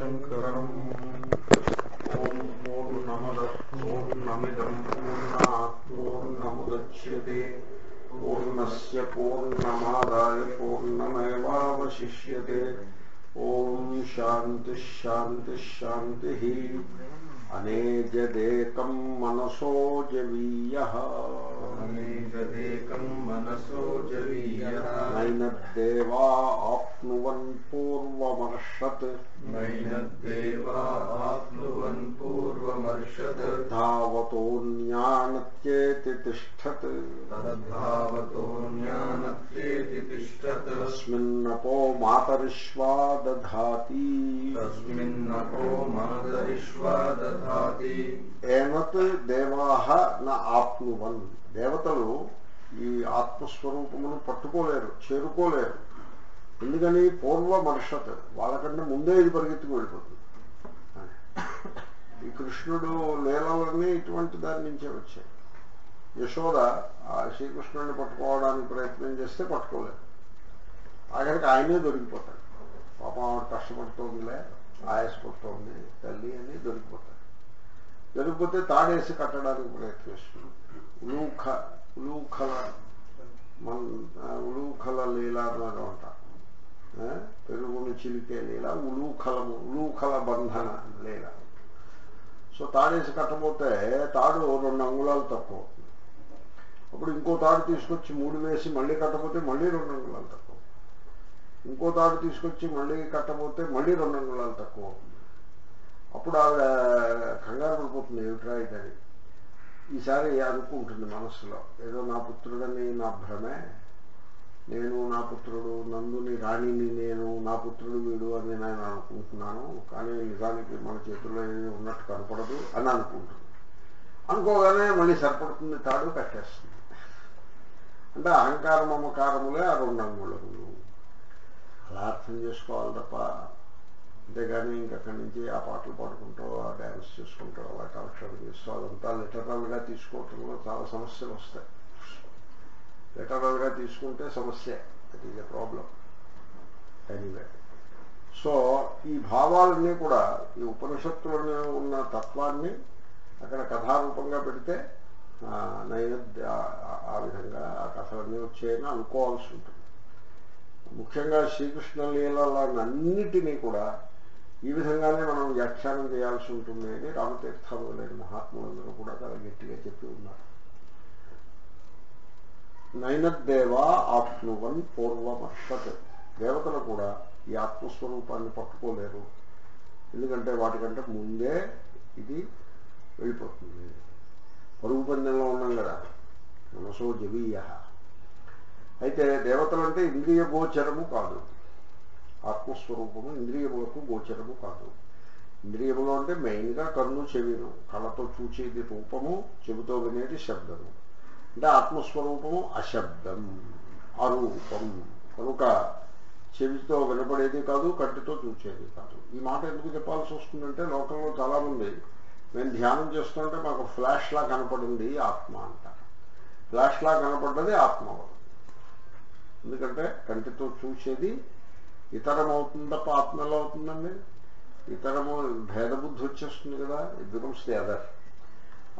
శంకరం ఓం పూర్ణమదః పూర్ణమిదం పూర్ణాత్ పూర్ణముదచ్యతే పూర్ణస్య పూర్ణమాదాయ పూర్ణమేవావశిష్యతే ఓం శాంతి శాంతి శాంతి అనేజదేకం మనసో జవీయ అనేకదేకం మనసో జవీయః నైనద్దేవా ఆప్నువన్ పూర్వమర్షత్ నైనద్దేవా ఆప్నువన్ పూర్వమర్షత్ ధావతోన్యానత్యేతి తిష్టత్ తద్భావతో జ్ఞానత్యేతి తిష్టత్ తస్మిన్నపో మాతరిష్వా దధాతి తస్మిన్నపో మాతరిష్వా దధాతి ఏనత్ దేవాహ న ఆప్నువన్ దేవతలు ఈ ఆత్మస్వరూపమును పట్టుకోలేరు చేరుకోలేరు। ఎందుకని పూర్వ పూర్వమర్షత్ వాళ్ళకంటే ముందే ఇది పరిగెత్తుకు వెళ్ళిపోతుంది. ఈ కృష్ణుడు లీలలన్నీ ఇటువంటి దాని నుంచే వచ్చాయి యశోద ఆ శ్రీకృష్ణుడిని పట్టుకోవడానికి ప్రయత్నం చేస్తే పట్టుకోలేదు. ఆఖరికి ఆయనే దొరికిపోతాడు. పాపం ఆవిడ కష్టపడుతోందిలే ఆయాసపడుతోంది తల్లి అని దొరికిపోతాడు. దొరికిపోతే తాడేసి కట్టడానికి ప్రయత్నిస్తున్నాడు ఉలూఖ ఉలూఖల మన ఉలూఖల లీల అని అంటారు పెరుగును చిలికే లీల ఉలూఖలము ఉలూఖల బంధన లీల సో తాడేసి కట్టబోతే తాడు రెండు అంగుళాలు తక్కువ అవుతుంది. అప్పుడు ఇంకో తాడు తీసుకొచ్చి మూడు వేసి మళ్ళీ కట్టబోతే మళ్ళీ రెండు అంగుళాలు తక్కువ ఇంకో తాడు తీసుకొచ్చి మళ్ళీ కట్టబోతే మళ్ళీ రెండు అంగుళాలు తక్కువ అప్పుడు ఆవిడ కంగారు పడిపోతుంది ఏమిట్రా ఇదని ఈసారి అనుకుంటుంది మనస్సులో ఏదో నా పుత్రుడని నా భ్రమే నేను నా పుత్రుడు నందుని రాణిని నేను నా పుత్రుడు వీడు అని నేను అనుకుంటున్నాను. కానీ నిజానికి మన చేతుల్లో ఏమీ ఉన్నట్టు కనపడదు అని అనుకుంటున్నాను. అనుకోగానే మళ్ళీ సరిపడుతుంది తాడు కట్టేస్తుంది. అంటే అహంకార మమకారములే ఆ రెండు అంగుళములు. అలా అర్థం చేసుకోవాలి తప్ప అంతేగాని ఇంకక్కడి నుంచి ఆ పాటలు పాడుకుంటూ ఆ డ్యాన్స్ చేసుకుంటూ అలా కాలక్షేపం చేస్తూ అదంతా లిటరల్గా తీసుకోవటంలో చాలా సమస్యలు వస్తాయి. లిటరల్గా తీసుకుంటే సమస్య that is a problem anyway so ఈ భావాలన్నీ కూడా ఈ ఉపనిషత్తులలో ఉన్న తత్వాన్ని అక్కడ కథారూపంగా పెడితే ఆ, నైవేద్య ఆ- ఆ విధంగా ఆ కథలన్నీ వచ్చాయని అనుకోవాల్సి ఉంటుంది. ముఖ్యంగా శ్రీకృష్ణ లీలలన్నిటినీ కూడా ఈ విధంగానే మనం వ్యాఖ్యానం చేయాల్సి ఉంటుంది అని రామతీర్థాలు లేని మహాత్ములందరూ కూడా చాలా గట్టిగా చెప్పి ఉన్నారు. నైనద్దేవా ఆప్నువన్ పూర్వమర్షత్. దేవతలు కూడా ఈ ఆత్మస్వరూపాన్ని పట్టుకోలేరు. ఎందుకంటే వాటికంటే ముందే ఇది వెళ్ళిపోతుంది. పరుగు పందెంలో ఉన్నాం కదా. మనసో జవీయ. అయితే దేవతలు అంటే ఇంద్రియ గోచరము కాదు. ఆత్మస్వరూపము ఇంద్రియములకు గోచరము కాదు. ఇంద్రియములు అంటే మెయిన్గా కన్ను చెవిను కళ్ళతో చూచేది రూపము చెవితో వినేది శబ్దము. అంటే ఆత్మస్వరూపము అశబ్దం అరూపం. కనుక చెవితో వినపడేది కాదు కంటితో చూసేది కాదు. ఈ మాట ఎందుకు చెప్పాల్సి వస్తుందంటే లోకంలో చాలామంది మేము ధ్యానం చేస్తుంటే మాకు ఫ్లాష్లా కనపడింది ఆత్మ అంటారు. ఫ్లాష్లా కనపడ్డది ఆత్మ ఎందుకంటే కంటితో చూసేది ఇతరం అవుతుంది తప్ప ఆత్మ ఎలా అవుతుందండి? ఇతరము భేదబుద్ధి వచ్చేస్తుంది కదా. ఇట్ బికమ్స్ ది అదర్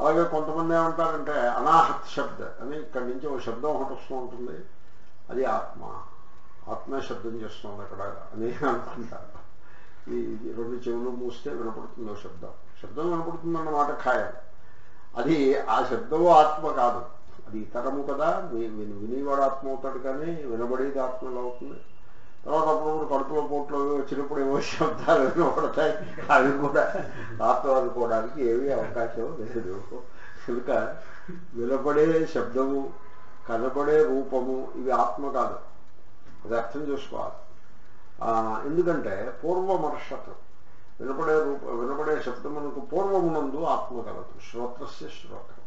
అలాగే కొంతమంది ఏమంటారంటే అనాహత్ శబ్ద అని ఇక్కడి నుంచి ఒక శబ్దం ఒకటి వస్తూ ఉంటుంది. అది ఆత్మ. ఆత్మ శబ్దం చేస్తుంది అక్కడ అని అనుకుంటారు ఈ రెండు చెవులు మూస్తే వినపడుతుందో శబ్దం. శబ్దం వినపడుతుందన్నమాట ఖాయం. అది ఆ శబ్దము ఆత్మ కాదు. అది ఇతరము కదా. వి- విని వినివాడు ఆత్మ అవుతాడు కానీ వినబడేది ఆత్మలో అవుతుంది. తర్వాత అప్పుడప్పుడు కడుపులో పోట్లో వచ్చినప్పుడు ఏవో శబ్దాలు వినబడతాయి అవి కూడా ఆత్మ ఏమీ అవకాశం లేదు. కనుక వినపడే శబ్దము కనబడే రూపము ఇవి ఆత్మ కాదు. అది అర్థం చేసుకోవాలి. ఆ, ఎందుకంటే పూర్వమర్షత్ వినపడే రూప వినపడే శబ్దమునకు పూర్వమునందు ఆత్మ కలదు. శ్రోత్రస్య శ్రోత్రం.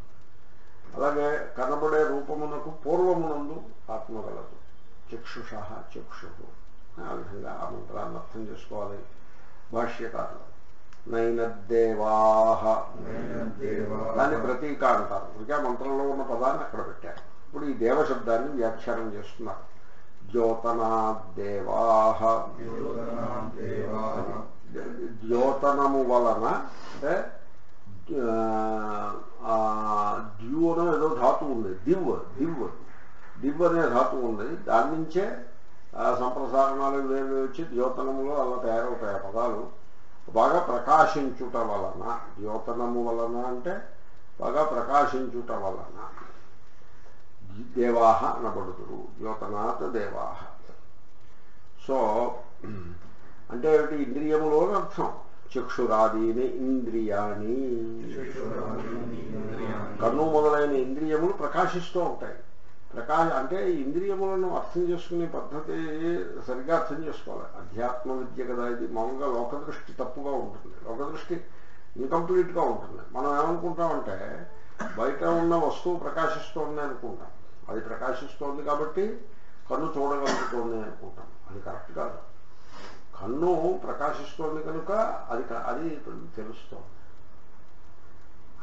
అలాగే కనబడే రూపమునకు పూర్వమునందు ఆత్మ కలదు. చక్షుష చక్షు. ఆ విధంగా ఆ మంత్రాన్ని అర్థం చేసుకోవాలి. భాష్యకారులు నైనద్దేవాహ. దాన్ని ప్రతీక అంటారు ఇంకా మంత్రంలో ఉన్న పదాన్ని అక్కడ పెట్టారు. ఇప్పుడు ఈ దేవ శబ్దాన్ని వ్యాఖ్యానం చేస్తున్నారు. ద్యోతనాదేవాః. ద్యోతనము వలన అంటే ఆ, ద్యూ అనో ఏదో ధాతువు ఉంది. దివ్ దివ్ దివ్ అనే ధాతువు ఉంది. దాని నుంచే సంప్రసారణాలు ఇవేవి వచ్చి ద్యోతనములో అలా తయారవుతాయి పదాలు. బాగా ప్రకాశించుట వలన ద్యోతనము వలన అంటే బాగా ప్రకాశించుట వలన. దేవాహ అనబడుతురు. ద్యోతనాత్ దేవాహ. సో అంటే ఇంద్రియములో అని అర్థం. చక్షురాదీని ఇంద్రియాణి. కన్ను మొదలైన ఇంద్రియములు ప్రకాశిస్తూ ఉంటాయి. ప్రకాశ అంటే ఈ ఇంద్రియములను అర్థం చేసుకునే పద్ధతి సరిగ్గా అర్థం చేసుకోవాలి. అధ్యాత్మ విద్య కదా ఇది. మామూలుగా లోకదృష్టి తప్పుగా ఉంటుంది. లోకదృష్టి ఇన్కంప్లీట్గా ఉంటుంది. మనం ఏమనుకుంటామంటే బయట ఉన్న వస్తువు ప్రకాశిస్తోంది అనుకుంటాం. అది ప్రకాశిస్తోంది కాబట్టి కన్ను చూడగలుగుతోంది అనుకుంటాం. అది కరెక్ట్ కాదు. కన్ను ప్రకాశిస్తోంది కనుక అది అది తెలుస్తోంది.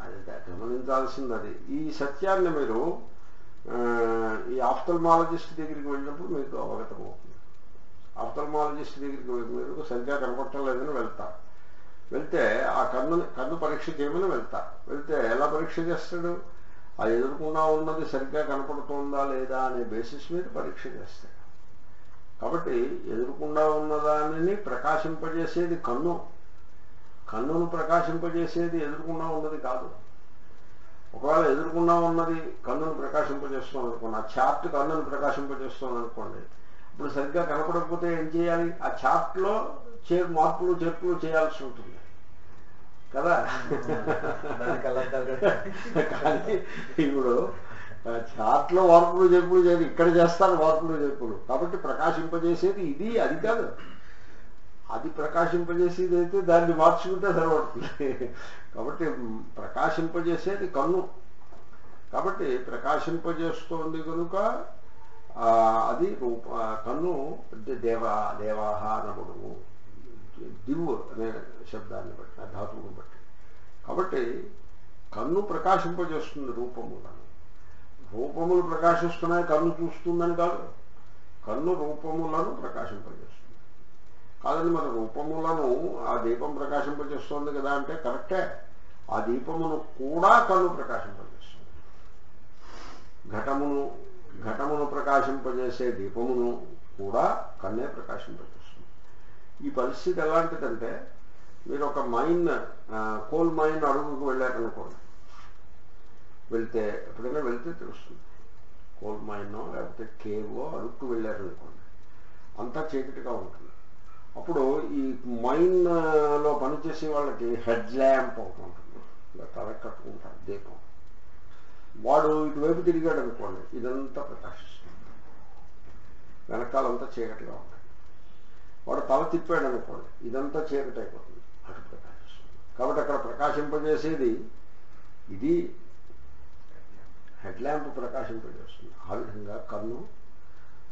అది గమనించాల్సింది అది. ఈ సత్యాన్ని మీరు ఈ ఆఫ్థల్మాలజిస్ట్ దగ్గరికి వెళ్ళినప్పుడు మీకు అవగతం అవుతుంది. ఆఫ్థల్మాలజిస్ట్ దగ్గరికి వెళ్ళి మీరు సరిగ్గా కనపడటం లేదని వెళ్తారు వెళ్తే ఆ కన్ను కన్ను పరీక్ష చేయమని వెళ్తారు వెళ్తే ఎలా పరీక్ష చేస్తాడు? ఆ ఎదుర్కొన్నా ఉన్నది సరిగ్గా కనపడుతుందా లేదా అనే బేసిస్ మీద పరీక్ష చేస్తాడు. కాబట్టి ఎదురుకుండా ఉన్నదానిని ప్రకాశింపజేసేది కన్ను. కన్నును ప్రకాశింపజేసేది ఎదురుకుండా ఉన్నది కాదు. ఒకవేళ ఎదురుకుండా ఉన్నది కన్నును ప్రకాశింపజేస్తుంది అనుకోండి ఆ చార్ట్ కన్నును ప్రకాశింపజేస్తుంది అనుకోండి ఇప్పుడు సరిగ్గా కనపడకపోతే ఏం చేయాలి? ఆ చార్ట్లో చే మార్పులు చేర్పులు చేయాల్సి ఉంటుంది. కదా? కానీ ఇప్పుడు చార్ట్లో మార్పులు చేర్పులు చేయాలి ఇక్కడ చేస్తారు మార్పులు చేర్పులు. కాబట్టి ప్రకాశింపజేసేది ఇది అది కాదు. అది ప్రకాశింపజేసేది అయితే దాన్ని మార్చుకుంటే సరిపడుతుంది. కాబట్టి ప్రకాశింపజేసేది కన్ను. కాబట్టి ప్రకాశింపజేస్తోంది కనుక ఆ, అది రూప కన్ను దేవా దేవాహ అనబడును దివ్ అనే శబ్దాన్ని బట్టి ఆ ధాతువును బట్టి. కాబట్టి కన్ను ప్రకాశింపజేస్తుంది రూపములను రూపములు ప్రకాశిస్తున్నాయి కన్ను చూస్తుందని కాదు. కన్ను రూపములను ప్రకాశింపజేస్తుంది. కాదని మన రూపములను ఆ దీపం ప్రకాశింపజేస్తోంది కదా అంటే కరెక్టే. ఆ దీపమును కూడా కళ్ళు ప్రకాశింపజేస్తుంది. ఘటమును ఘటమును ప్రకాశింపజేసే దీపమును కూడా కన్నే ప్రకాశింపజేస్తుంది. ఈ పరిస్థితి ఎలాంటిదంటే మీరు ఒక మైన్ కోల్ మైన్ అడుగుకు వెళ్ళారనుకోండి. వెళ్తే ఎప్పుడైనా వెళ్తే తెలుస్తుంది. కోల్ మైన్ లేకపోతే కేవో అడుక్కు వెళ్ళారనుకోండి. అంతా చీకటిగా ఉంటుంది. అప్పుడు ఈ మైన్లో పనిచేసే వాళ్ళకి హెడ్ ల్యాంప్ ఒకటి ఉంటుంది. ఇలా తల కట్టుకుంటారు దీపం. వాడు ఇటువైపు తిరిగాడు అనుకోండి ఇదంతా ప్రకాశిస్తుంది. వెనకాలంతా చీకటిగా ఉంటుంది. వాడు తల తిప్పాడు అనుకోండి ఇదంతా చీకటి అయిపోతుంది అటు ప్రకాశిస్తుంది. కాబట్టి అక్కడ ప్రకాశింపజేసేది ఇది హెడ్ ల్యాంప్ ప్రకాశింపజేస్తుంది. ఆ విధంగా కన్ను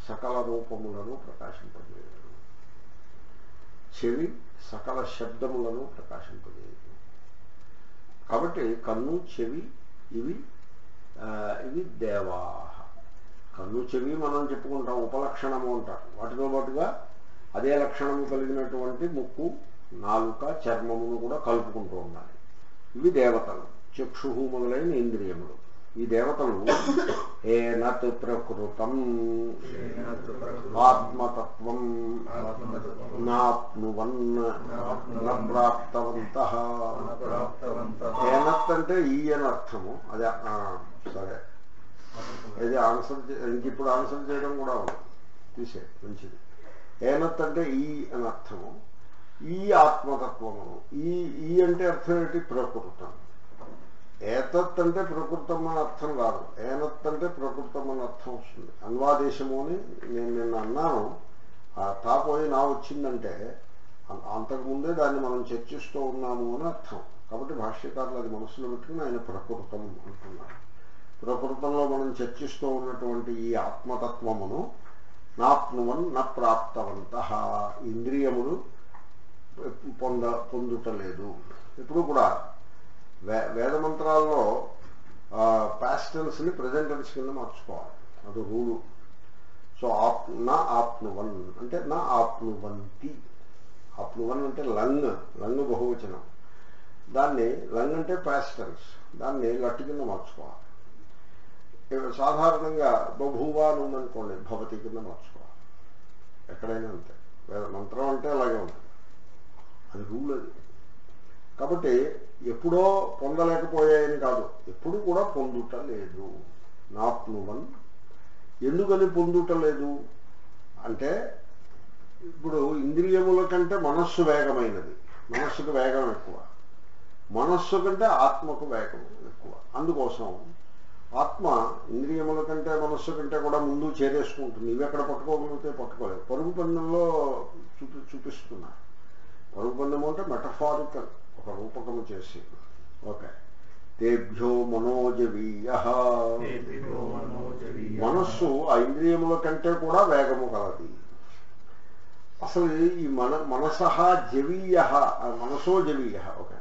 సకల రూపములను ప్రకాశింపజేస్తుంది. చెవి సకల శబ్దములను ప్రకాశింపజేయదు కాబట్టి కన్ను చెవి ఇవి ఇవి దేవా కన్ను చెవి మనం చెప్పుకుంటాం ఉపలక్షణము అంటారు. వాటితో పాటుగా అదే లక్షణము కలిగినటువంటి ముక్కు నాలుక చర్మమును కూడా కలుపుకుంటూ ఉండాలి. ఇవి దేవతలు చక్షు మొదలైన ఇంద్రియములు. ఈ దేవతలు ఏనత్ ప్రకృతం ఆత్మతత్వం నాప్నువన్ ప్రాప్తవంత ఏనత్ అంటే ఈ అని అర్థము. అదే ఆ, సరే. ఇది ఆన్సర్ చే- ఇంక ఇప్పుడు ఆన్సర్ చేయడం కూడా ఉంది. తీసే మంచిది. ఏనత్ అంటే ఈ అని అర్థము. ఈ ఆత్మతత్వము. ఈ ఈ అంటే అర్థం ఏంటి? ప్రకృతం. ఏతత్ అంటే ప్రకృతం అని అర్థం కాదు. ఏనత్ అంటే ప్రకృతం అని అర్థం వస్తుంది. అన్వాదేశము అని నేను నిన్న అన్నాను. ఆ తాపోయి నా వచ్చిందంటే అంతకుముందే దాన్ని మనం చర్చిస్తూ ఉన్నాము అని అర్థం. కాబట్టి భాష్యకారులు అది మనసులో పెట్టుకుని ఆయన ప్రకృతం అంటున్నారు. ప్రకృతంలో మనం చర్చిస్తూ ఉన్నటువంటి ఈ ఆత్మతత్వమును నాప్నువన్ నా ప్రాప్తవంత. ఇంద్రియములు పొంద పొందుటలేదు ఇప్పుడు కూడా వేద మంత్రాల్లో ప్యాస్టల్స్ని ప్రజెంటెన్స్ కింద మార్చుకోవాలి. అది రూలు సో ఆప్ నా ఆప్నువన్. అంటే నా ఆప్నువంతి. ఆప్నువన్ అంటే లంగ్. లంగ్ బహువచనం. దాన్ని లంగ్ అంటే ప్యాస్టల్స్ దాన్ని లట్టు కింద మార్చుకోవాలి. సాధారణంగా బభూవా ఉందనుకోండి భవతి కింద మార్చుకోవాలి. ఎక్కడైనా అంతే. వేద మంత్రం అంటే అలాగే ఉంటుంది. అది రూల్ అది. కాబట్టి ఎప్పుడో పొందలేకపోయాయని కాదు. ఎప్పుడు కూడా పొందుట లేదు నాప్నువన్ ఎందుకని పొందుట లేదు అంటే ఇప్పుడు ఇంద్రియముల కంటే మనస్సు వేగమైనది. మనస్సుకు వేగం ఎక్కువ. మనస్సు కంటే ఆత్మకు వేగం ఎక్కువ. అందుకోసం ఆత్మ ఇంద్రియముల కంటే మనస్సు కంటే కూడా ముందు చేరేసుకుంటుంది. ఇవి ఎక్కడ పట్టుకోగలిగితే పట్టుకోలేదు. పరుగు పందెంలో చూపి చూపిస్తున్నారు పరుగు పందెం అంటే మెటఫారికల్ ఒక రూపకము చేసి ఓకే. తేభ్యో మనోజవీయ. మనస్సు ఆ ఇంద్రియముల కంటే కూడా వేగము కలది అసలు ఈ మన మనస జవీయ మనసో జవీయ ఓకే.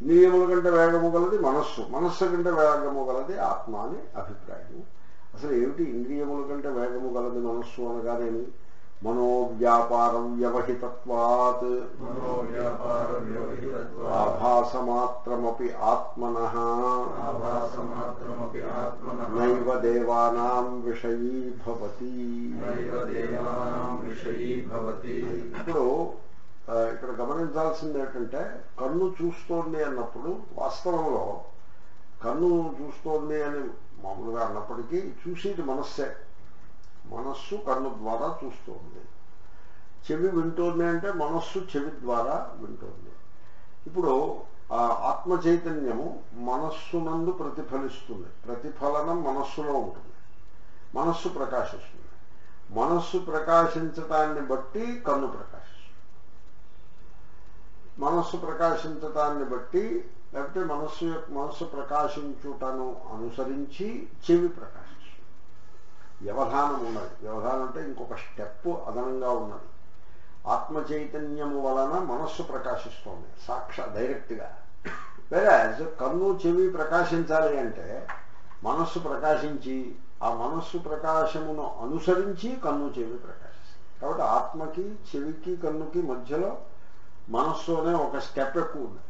ఇంద్రియముల కంటే వేగము గలది మనస్సు. మనస్సు కంటే వేగము గలది ఆత్మ అని అభిప్రాయం అసలు ఏమిటి ఇంద్రియముల కంటే వేగము గలది మనస్సు అనగానేమి? మనోవ్యాపారం వ్యవహితత్వాత్. ఆభాసమాత్రమపి ఆత్మన. ఆభాసమాత్రమపి ఆత్మనః. నైవ దేవానాం విషయీ భవతి. నైవ దేవానాం విషయీ భవతి. ఇప్పుడు ఇక్కడ గమనించాల్సింది ఏంటంటే కన్ను చూస్తోంది అన్నప్పుడు వాస్తవంలో కన్ను చూస్తోంది అని మామూలుగా అన్నప్పటికీ చూసేది మనస్సే. మనస్సు కన్ను ద్వారా చూస్తోంది. చెవి వింటోంది అంటే మనస్సు చెవి ద్వారా వింటోంది. ఇప్పుడు ఆ ఆత్మ చైతన్యము మనస్సునందు ప్రతిఫలిస్తుంది. ప్రతిఫలనం మనస్సులో ఉంటుంది. మనస్సు ప్రకాశిస్తుంది. మనస్సు ప్రకాశించటాన్ని బట్టి కన్ను ప్రకాశిస్తుంది. మనస్సు ప్రకాశించటాన్ని బట్టి లేకపోతే మనస్సు యొక్క మనస్సు ప్రకాశించుటను అనుసరించి చెవి ప్రకాశం వ్యవధానం ఉన్నది. వ్యవధానం అంటే ఇంకొక స్టెప్ అదనంగా ఉన్నది. ఆత్మ చైతన్యము వలన మనస్సు ప్రకాశిస్తోంది. సాక్ష డైరెక్ట్గా. వేరే కన్ను చెవి ప్రకాశించాలి అంటే మనస్సు ప్రకాశించి ఆ మనస్సు ప్రకాశమును అనుసరించి కన్ను చెవి ప్రకాశిస్తుంది. కాబట్టి ఆత్మకి చెవికి కన్నుకి మధ్యలో మనస్సు అనే ఒక స్టెప్ ఎక్కువ ఉంది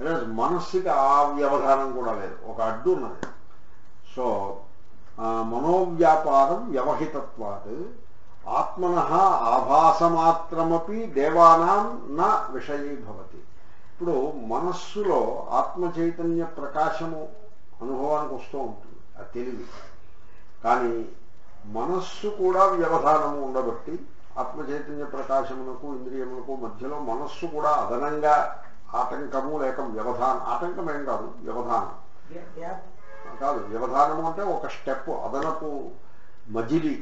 అదే మనస్సుకి ఆ వ్యవధానం కూడా లేదు. ఒక అడ్డు ఉన్నది. సో మనోవ్యాపారం వ్యవహితత్వాత్. ఆత్మన ఆభాసమాత్రమీ దేవానాం నా విషయీభవతి ఇప్పుడు మనస్సులో ఆత్మ చైతన్య ప్రకాశము అనుభవానికి వస్తూ ఉంటుంది. ఆ తెలివి. కానీ మనస్సు కూడా వ్యవధానము ఉండబట్టి ఆత్మ చైతన్య ప్రకాశమునకు ఇంద్రియములకు మధ్యలో మనస్సు కూడా అదనంగా ఆటంకము లేక వ్యవధానం ఆటంకం ఏం కాదు వ్యవధానం. కాదు. వ్యవధానము అంటే ఒక స్టెప్ అదనపు మజిలి.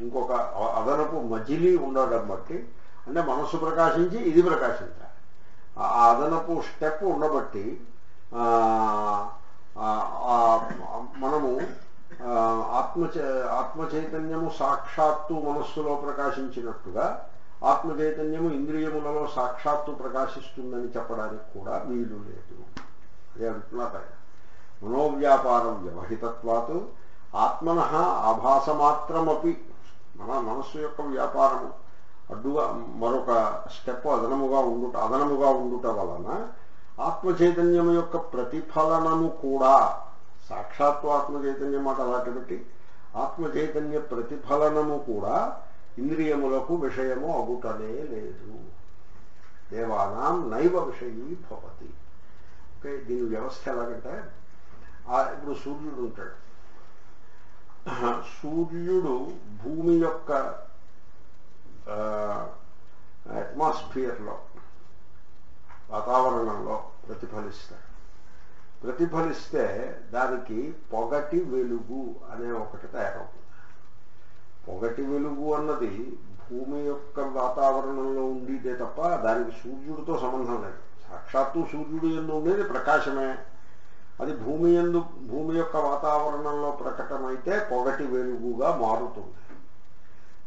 ఇంకొక అదనపు మజిలి ఉండడం బట్టి అంటే మనస్సు ప్రకాశించి ఇది ప్రకాశించాలి. ఆ అదనపు స్టెప్ ఉండబట్టి ఆ, మనము ఆ, ఆత్మ ఆత్మచైతన్యము ఆత్మ చైతన్యము సాక్షాత్తు మనస్సులో ప్రకాశించినట్టుగా ఆత్మ చైతన్యము ఇంద్రియములలో సాక్షాత్తు ప్రకాశిస్తుందని చెప్పడానికి కూడా వీలు లేదు. అదే అంటున్నారు మనోవ్యాపారం వ్యవహితత్వాత్ ఆత్మన ఆభాసమాత్రమపి. మన మనస్సు యొక్క వ్యాపారము. అడ్డుగా మరొక స్టెప్ అదనముగా ఉండుట అదనముగా ఉండుట వలన ఆత్మచైతన్యము యొక్క ప్రతిఫలనము కూడా సాక్షాత్తు ఆత్మచైతన్యం మాట అలాంటి పెట్టి ఆత్మచైతన్య ప్రతిఫలనము కూడా ఇంద్రియములకు విషయము అగుటనే లేదు. దేవానాం నైవ విషయీ భవతి. ఓకే దీని వ్యవస్థ ఎలాగంటే ఇప్పుడు సూర్యుడు ఉంటాడు. సూర్యుడు భూమి యొక్క అట్మాస్ఫియర్లో వాతావరణంలో ప్రతిఫలిస్తాడు. ప్రతిఫలిస్తే దానికి పొగటి వెలుగు అనే ఒకటి తయారవుతుంది. పొగటి వెలుగు అన్నది భూమి యొక్క వాతావరణంలో ఉండేదే తప్ప దానికి సూర్యుడితో సంబంధం లేదు. సాక్షాత్తు సూర్యుడు ఎందు ఉండేది ప్రకాశమే. అది భూమి ఎందు భూమి యొక్క వాతావరణంలో ప్రకటమైతే పొగటి వెలుగుగా మారుతుంది.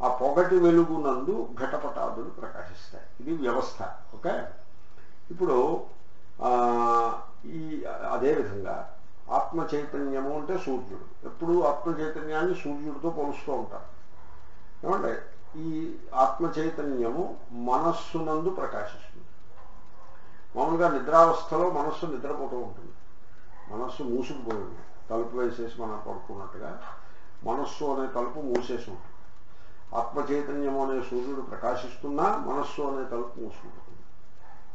ఆ పొగటి వెలుగునందు ఘటపటాదులు ప్రకాశిస్తాయి. ఇది వ్యవస్థ ఓకే? ఇప్పుడు ఈ అదేవిధంగా ఆత్మ చైతన్యము అంటే సూర్యుడు. ఎప్పుడు ఆత్మ చైతన్యాన్ని సూర్యుడితో పోలుస్తూ ఉంటారు. ఏమంటే ఈ ఆత్మ చైతన్యము మనస్సునందు ప్రకాశిస్తుంది. మామూలుగా నిద్రావస్థలో మనస్సు నిద్రపోతూ ఉంటుంది. మనస్సు మూసుకుపోయి తలుపు వేసేసి మనం పడుకున్నట్టుగా మనస్సు అనే తలుపు మూసేసి ఉంటుంది. ఆత్మచైతన్యము అనే సూర్యుడు ప్రకాశిస్తున్నా మనస్సు అనే తలుపు మూసుకుంటుంది.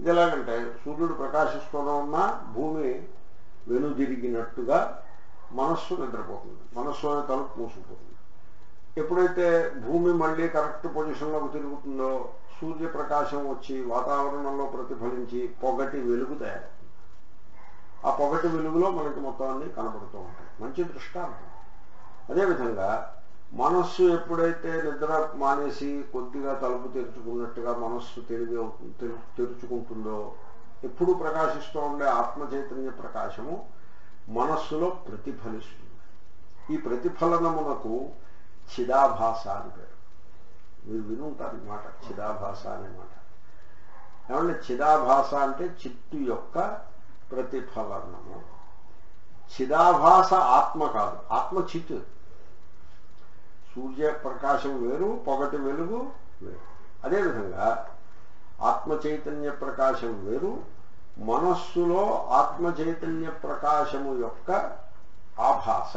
ఇది ఎలాగంటే సూర్యుడు ప్రకాశిస్తూనే ఉన్నా భూమి వెనుదిరిగినట్టుగా మనస్సు నిద్రపోతుంది. మనస్సు అనే తలుపు మూసుకుపోతుంది. ఎప్పుడైతే భూమి మళ్ళీ కరెక్ట్ పొజిషన్లోకి తిరుగుతుందో సూర్యప్రకాశం వచ్చి వాతావరణంలో ప్రతిఫలించి పొగటి వెలుగు తయారు ఆ పొగటి వెలుగులో మనకి మొత్తం అన్ని కనబడుతూ ఉంటాయి. మంచి దృష్టాంతం. అదేవిధంగా మనస్సు ఎప్పుడైతే నిద్ర మానేసి కొద్దిగా తలుపు తెరుచుకున్నట్టుగా మనస్సు తెలివి తెరుచుకుంటుందో ఎప్పుడు ప్రకాశిస్తూ ఉండే ఆత్మ చైతన్య ప్రకాశము మనస్సులో ప్రతిఫలిస్తుంది. ఈ ప్రతిఫలనమునకు చిదాభాస అని పేరు. మీరు వినుంటారు ఈ మాట చిదాభాస అనే మాట. ఏమంటే చిదాభాష అంటే చిత్తు యొక్క ప్రతిఫలనము. చిదాభాస ఆత్మ కాదు. ఆత్మ చిత్. సూర్య ప్రకాశం వేరు పొగటి వెలుగు వేరు. అదేవిధంగా ఆత్మ చైతన్య ప్రకాశం వేరు మనస్సులో ఆత్మ చైతన్య ప్రకాశము యొక్క ఆభాస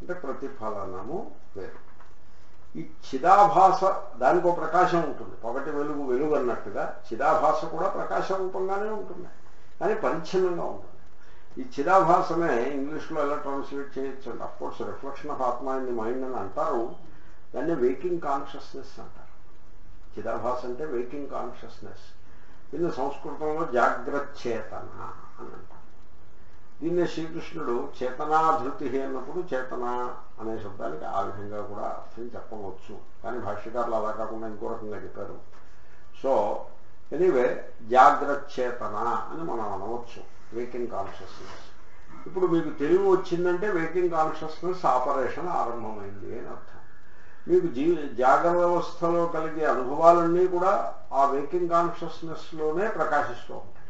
అంటే ప్రతిఫలనము వేరు. ఈ చిదాభాస దానికో ప్రకాశం ఉంటుంది. పొగటి వెలుగు వెలుగు అన్నట్టుగా చిదాభాస కూడా ప్రకాశ రూపంగానే ఉంటుంది. కానీ పరిచ్ఛిన్నంగా ఉంటుంది ఈ చిదాభాసమే ఇంగ్లీష్లో ఎలా ట్రాన్స్లేట్ చేయొచ్చు అంటే. Of course reflection of atma in the mind అని అంటారు. దాన్ని వేకింగ్ కాన్షియస్నెస్ అంటారు. చిరాభాస అంటే వేకింగ్ కాన్షియస్నెస్ దీన్ని సంస్కృతంలో జాగ్రత్త చేతన అని అంటారు. దీన్నే శ్రీకృష్ణుడు చేతనాధృతి అన్నప్పుడు చేతన అనే శబ్దానికి ఆ విధంగా కూడా అర్థం చెప్పవచ్చు. కానీ భాష్యకారులు అలా కాకుండా ఇంకో రకంగా చెప్పారు. సో ఎనీవే జాగ్రచ్చేతన అని మనం అనవచ్చు. వేకింగ్ కాన్షియస్నెస్ ఇప్పుడు మీకు తెలివి వచ్చిందంటే వేకింగ్ కాన్షియస్నెస్ ఆపరేషన్ ఆరంభమైంది అని అర్థం. మీకు జీ జాగ్రత్త వ్యవస్థలో కలిగే అనుభవాలన్నీ కూడా ఆ వేకింగ్ కాన్షియస్నెస్లోనే ప్రకాశిస్తూ ఉంటాయి.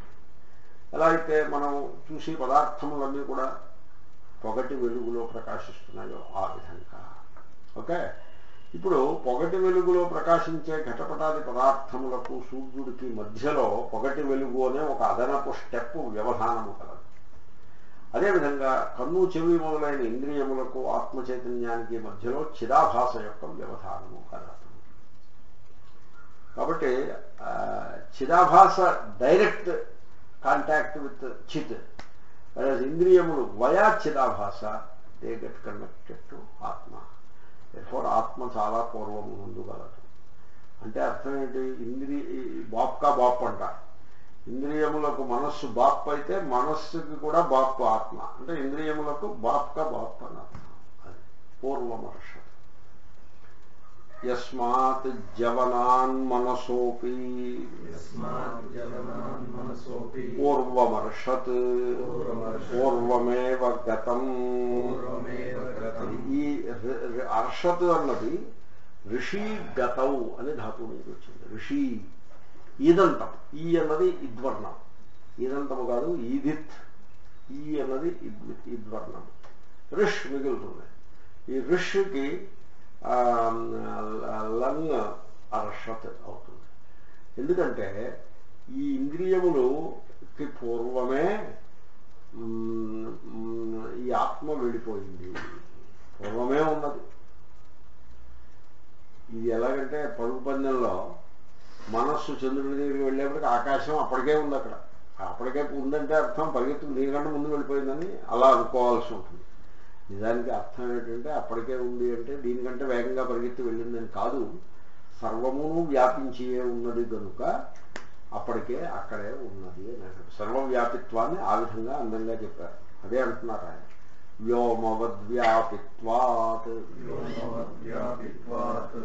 ఎలా అయితే మనం చూసి పదార్థములన్నీ కూడా పొగటి వెలుగులో ప్రకాశిస్తున్నాయో ఆ విధంగా. ఓకే ఇప్పుడు పొగటి వెలుగులో ప్రకాశించే ఘటపటాది పదార్థములకు సూర్యుడికి మధ్యలో పొగటి వెలుగు అనే ఒక అదనపు స్టెప్ వ్యవధానము కలదు. అదేవిధంగా కన్ను చెవి మొదలైన ఇంద్రియములకు ఆత్మ చైతన్యానికి మధ్యలో చిరాభాష యొక్క వ్యవధానము కలదు. కాబట్టి చిరాభాష డైరెక్ట్ కాంటాక్ట్ విత్ చిత్ ఇంద్రియములు వయా చిదాభాస దే గెట్ కనెక్టెడ్ టు ఆత్మ. ఎఫోర్ ఆత్మ చాలా పూర్వము ముందు గలదు అంటే అర్థం ఏంటి? ఇంద్రి బాప్కా బాప్ అంట. ఇంద్రియములకు మనస్సు బాప్ అయితే మనస్సుకి కూడా బాప్ ఆత్మ. అంటే ఇంద్రియములకు బాప్కా బాప్ అని అర్థం అది పూర్వమర్ష యస్మాత్ జవనాన్ మనసోపి యస్మాత్ జవనాన్ మనసోపి పూర్వమర్షత్ పూర్వమర్షత్ పూర్వమేవ గతం పూర్వమేవ గతం ఈ రి- రి- అర్షత్ అన్నది ఋషి గతౌ అనే ధాతువు నుంచి వచ్చింది ఋషి ఈదంతం ఈ అన్నది ఇద్వర్ణం. ఈదంతము కాదు ఈదిత్ ఈ అన్నది ఇద్- ఇద్వర్ణం. ఋష్ మిగులుతుంది. ఈ ఋష్కి ఆ, లంగ్ అర్షత్ అవుతుంది. ఎందుకంటే ఈ ఇంద్రియములుకి పూర్వమే ఈ ఆత్మ వెళ్ళిపోయింది. పూర్వమే ఉన్నది. ఇది ఎలాగంటే పరుగు పందెంలో మనస్సు చంద్రుడి దగ్గరికి వెళ్ళేప్పటికి ఆకాశం అప్పటికే ఉంది అక్కడ. అప్పటికే ఉందంటే అర్థం పరిగెత్తుకు దీనికంటే ముందు వెళ్ళిపోయిందని అలా అనుకోవాల్సి ఉంటుంది. నిజానికి అర్థం ఏంటంటే అప్పటికే ఉంది అంటే దీనికంటే వేగంగా పరిగెత్తి వెళ్ళిందని కాదు. సర్వమును వ్యాపించియే ఉన్నది కనుక అప్పటికే అక్కడే ఉన్నది అని సర్వవ్యాపిత్వాన్ని ఆ విధంగా అందంగా చెప్పారు. అదే అంటున్నారు ఆయన. వ్యోమవద్వ్యాపిత్వాత్.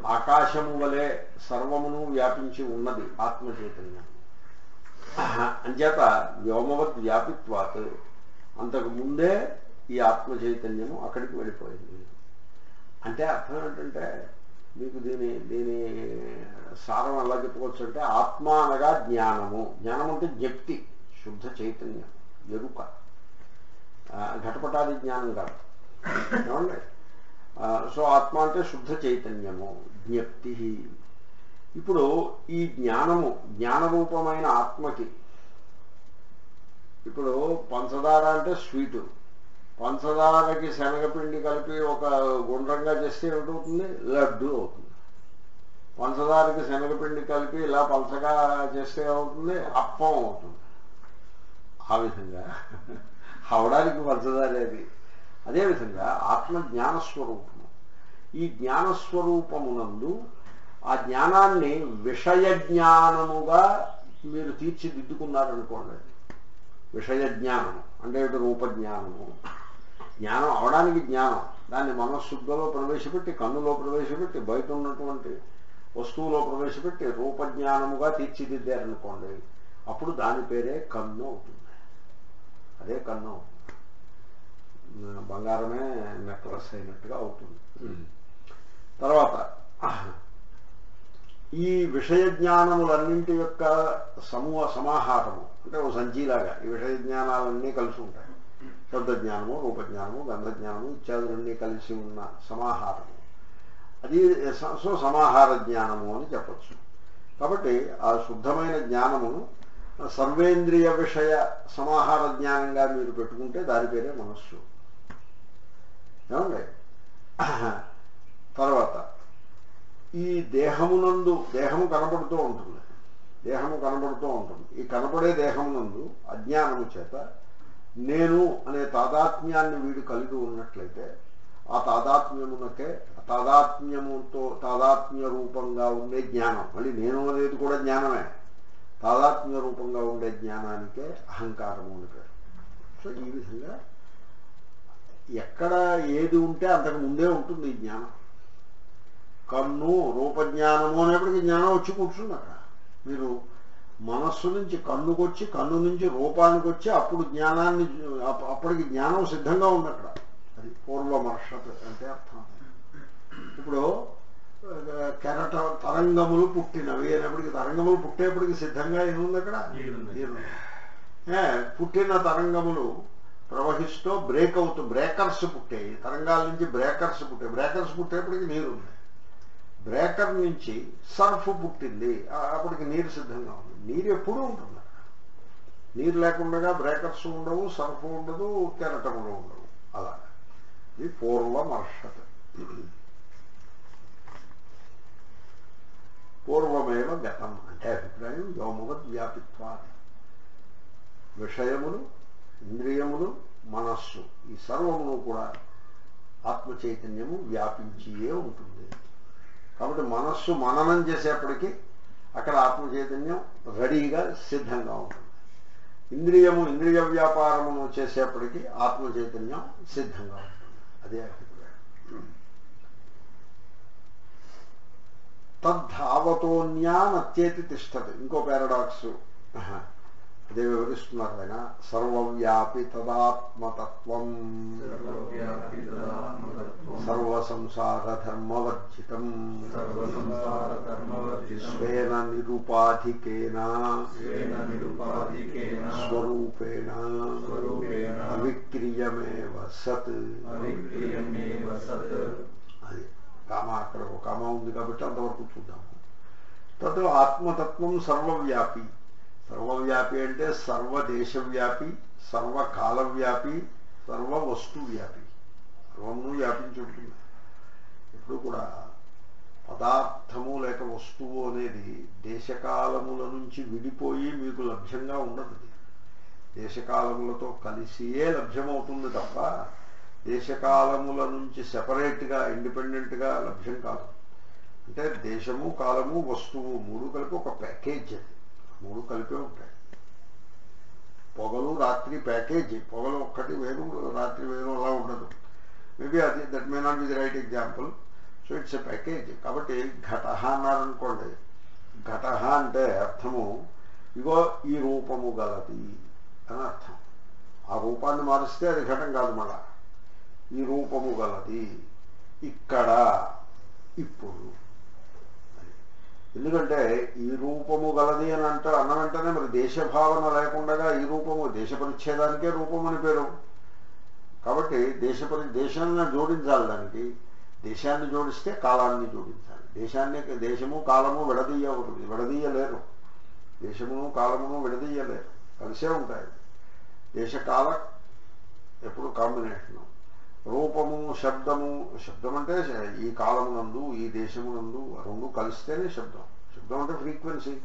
ఆకాశము వలె సర్వమును వ్యాపించి ఉన్నది ఆత్మ చైతన్యం అంచేత వ్యోమవద్ వ్యాపిత్వాత్ అంతకు ముందే ఈ ఆత్మ చైతన్యము అక్కడికి వెళ్ళిపోయింది. అంటే అర్థం ఏంటంటే మీకు దీని దీని సారం ఎలా చెప్పుకోవచ్చు అంటే ఆత్మ అనగా జ్ఞానము. జ్ఞానం అంటే జ్ఞప్తి శుద్ధ చైతన్యం ఎరుక. ఘటపటాది జ్ఞానం కాదు. ఏమండి? సో ఆత్మ అంటే శుద్ధ చైతన్యము జ్ఞప్తి. ఇప్పుడు ఈ జ్ఞానము జ్ఞానరూపమైన ఆత్మకి ఇప్పుడు పంచదార అంటే స్వీటు. పంచదారకి శనగపిండి కలిపి ఒక గుండ్రంగా చేస్తే ఏమిటవుతుంది? లడ్డు అవుతుంది. పంచదారకి శనగపిండి కలిపి ఇలా పంచగా చేస్తే ఏమవుతుంది? అప్పం అవుతుంది. ఆ విధంగా అవడానికి పంచదారేది అదేవిధంగా ఆత్మ జ్ఞానస్వరూపము ఈ జ్ఞానస్వరూపమునందు ఆ జ్ఞానాన్ని విషయ జ్ఞానముగా మీరు తీర్చిదిద్దుకున్నారనుకోండి. విషయ జ్ఞానము. అంటే ఇటు రూప జ్ఞానము జ్ఞానం అవడానికి జ్ఞానం. దాన్ని మనస్సుద్ధలో ప్రవేశపెట్టి కన్నులో ప్రవేశపెట్టి బయట ఉన్నటువంటి వస్తువులో ప్రవేశపెట్టి రూపజ్ఞానముగా తీర్చిదిద్దారనుకోండి అప్పుడు దాని పేరే కన్ను అవుతుంది. అదే కన్ను. బంగారమే నెక్లెస్ అయినట్టుగా అవుతుంది. తర్వాత ఈ విషయ జ్ఞానములన్నింటి యొక్క సమూహ సమాహారము అంటే ఓ సంచీలాగా ఈ విషయ జ్ఞానాలన్నీ కలిసి ఉంటాయి. శబ్దజ్ఞానము రూపజ్ఞానము గంధజ్ఞానము ఇత్యాదులన్నీ కలిసి ఉన్న సమాహారము. అది సో సమాహార జ్ఞానము అని చెప్పచ్చు. కాబట్టి ఆ శుద్ధమైన జ్ఞానమును సర్వేంద్రియ విషయ సమాహార జ్ఞానంగా మీరు పెట్టుకుంటే దాని పేరే మనస్సు. ఏమండి? తర్వాత ఈ దేహమునందు దేహము కనపడుతూ ఉంటుంది. దేహము కనపడుతూ ఉంటుంది. ఈ కనపడే దేహమునందు అజ్ఞానము చేత నేను అనే తాదాత్మ్యాన్ని వీడు కలిగి ఉన్నట్లయితే ఆ తాదాత్మ్యమునకే తాదాత్మ్యముతో తాదాత్మ్య రూపంగా ఉండే జ్ఞానం. మళ్ళీ నేను అనేది కూడా జ్ఞానమే. తాదాత్మ్య రూపంగా ఉండే జ్ఞానానికే అహంకారము అని పేరు. సో ఈ విధంగా ఎక్కడ ఏది ఉంటే అంతకు ముందే ఉంటుంది ఈ జ్ఞానం. కన్ను రూపజ్ఞానము అనేప్పటికీ జ్ఞానం వచ్చి కూర్చుంది అక్కడ మీరు మనస్సు నుంచి కన్నుకొచ్చి కన్ను నుంచి రూపానికి వచ్చి అప్పుడు జ్ఞానాన్ని అప్పటికి జ్ఞానం సిద్ధంగా ఉంది అక్కడ అది పూర్వమర్షత్ అంటే అర్థం. ఇప్పుడు కెరట తరంగములు పుట్టినవి అనేప్పటికీ తరంగములు పుట్టేప్పటికి సిద్ధంగా ఏముంది? అక్కడ పుట్టిన తరంగములు ప్రవహిస్తూ బ్రేక్ అవుతూ బ్రేకర్స్ పుట్టాయి. తరంగాల నుంచి బ్రేకర్స్ పుట్టాయి. బ్రేకర్స్ పుట్టేప్పటికి నీరు ఉంది బ్రేకర్ నుంచి సర్ఫ్ పుట్టింది. అప్పటికి నీరు సిద్ధంగా ఉంది. నీరు ఎప్పుడూ ఉంటుంది. నీరు లేకుండా బ్రేకర్స్ ఉండవు సర్ఫ్ ఉండదు కెరటములు ఉండవు. అలా. ఇది పూర్వమర్షత పూర్వమేవ గతం. అంటే అభిప్రాయం వ్యోమవద్ వ్యాపిత్వాది విషయములు ఇంద్రియములు మనస్సు. ఈ సర్వమును కూడా ఆత్మ చైతన్యము వ్యాపించియే ఉంటుంది. కాబట్టి మనస్సు మననం చేసేప్పటికీ అక్కడ ఆత్మ చైతన్యం రెడీగా సిద్ధంగా ఉంటుంది. ఇంద్రియము ఇంద్రియ వ్యాపారమును చేసేప్పటికీ ఆత్మ చైతన్యం సిద్ధంగా ఉంటుంది. అదే అభిప్రాయం. తద్ధావతోన్యానత్యేతి తిష్టది ఇంకో పారాడాక్స్. అదే వివరిస్తున్నారు ఆయన సర్వవ్యాపి తదాత్మతత్వం సర్వసంసార ధర్మవర్జితం స్వేన నిరుపాధికేన స్వరూపేణ అవిక్రియమేవ సత్ అది కామ అక్కడ ఒక కామ ఉంది కాబట్టి అంతవరకు చూద్దాము తదు ఆత్మతత్వం సర్వవ్యాపి సర్వవ్యాపి అంటే సర్వదేశవ్యాపి సర్వకాలవ్యాపి సర్వ వస్తు వ్యాపి సర్వము వ్యాపించి ఉంటుంది. కూడా పదార్థము లేక వస్తువు అనేది దేశకాలముల నుంచి విడిపోయి మీకు లభ్యంగా ఉండదు. దేశకాలములతో కలిసియే లభ్యమవుతుంది తప్ప దేశకాలముల నుంచి సెపరేట్గా ఇండిపెండెంట్గా లభ్యం కాదు. అంటే దేశము కాలము వస్తువు మూడు కలిపి ఒక ప్యాకేజ్ అది. మూడు కలిపే ఉంటాయి. పొగలు రాత్రి ప్యాకేజీ. పొగలు ఒక్కటి వేరు రాత్రి వేరు అలా ఉండదు. మేబీ అది that may not be the right example so it's a package కాబట్టి ఘట అన్నారనుకోండి. ఘట అంటే అర్థము ఇగో ఈ రూపము గలది అని అర్థం. ఆ రూపాన్ని మారిస్తే అది ఘటం కాదు మళ్ళా. ఈ రూపము గలది. ఇక్కడ ఇప్పుడు. ఎందుకంటే ఈ రూపము గలది అని అంటే అన్న వెంటనే మరి దేశభావన లేకుండా ఈ రూపము దేశ పరిచ్ఛేదానికే రూపం అని పేరు. కాబట్టి దేశ పరి దేశాన్ని జోడించాలి దానికి. దేశాన్ని జోడిస్తే కాలాన్ని జోడించాలి. దేశాన్ని దేశము కాలము విడదీయకూడదు. విడదీయలేరు. దేశమును కాలమును విడదీయలేరు. కలిసే ఉంటాయి. దేశకాల ఎప్పుడు కాంబినేషను రూపము శబ్దము శబ్దం అంటే ఈ కాలమునందు ఈ దేశమునందు రెండు కలిస్తేనే శబ్దం. శబ్దం అంటే ఫ్రీక్వెన్సీ.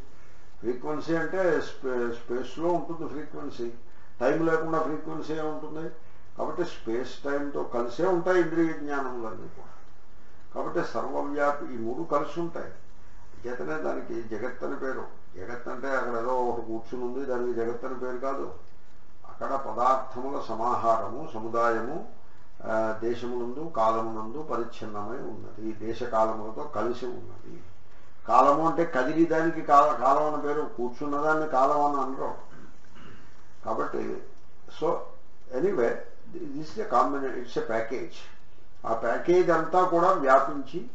ఫ్రీక్వెన్సీ అంటే స్పేస్లో ఉంటుంది ఫ్రీక్వెన్సీ. టైం లేకుండా ఫ్రీక్వెన్సీ ఉంటుంది? కాబట్టి స్పేస్ టైంతో కలిసే ఉంటాయి ఇంద్రియ జ్ఞానములన్నీ కూడా. కాబట్టి సర్వవ్యాపి ఈ మూడు కలిసి ఉంటాయి. చేతనే దానికి జగత్ అని పేరు. జగత్ అంటే అక్కడ ఏదో ఒకటి కూర్చుని ఉంది దానికి జగత్ అని పేరు కాదు. అక్కడ పదార్థముల సమాహారము సముదాయము దేశమునందు కాలమునందు పరిచ్ఛిన్నమై ఉన్నది. దేశకాలములతో కలిసి ఉన్నది. కాలము అంటే కదిలి దానికి కాల కాలం అని పేరు. కూర్చున్నదాన్ని కాలం అని అనరు. కాబట్టి so anyway this a combination it's a package ఆ ప్యాకేజ్ అంతా కూడా వ్యాపించి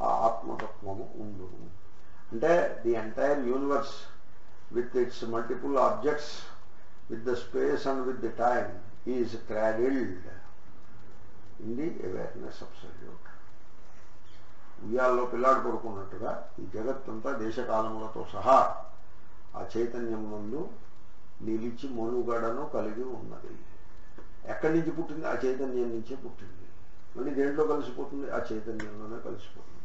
ఆ ఆత్మతత్వము ఉండు. అంటే the entire universe with its multiple objects with the space and with the time is cradled in the awareness of absolute ఉయ్యాల్లో పిల్లాడు పడుకున్నట్టుగా ఈ జగత్తంతా దేశకాలములతో సహా ఆ చైతన్యం నందు నిలిచి మనుగడను కలిగి ఉన్నది. ఎక్కడి నుంచి పుట్టింది? ఆ చైతన్యం నుంచే పుట్టింది. మళ్ళీ దేంట్లో కలిసిపోతుంది? ఆ చైతన్యంలోనే కలిసిపోతుంది.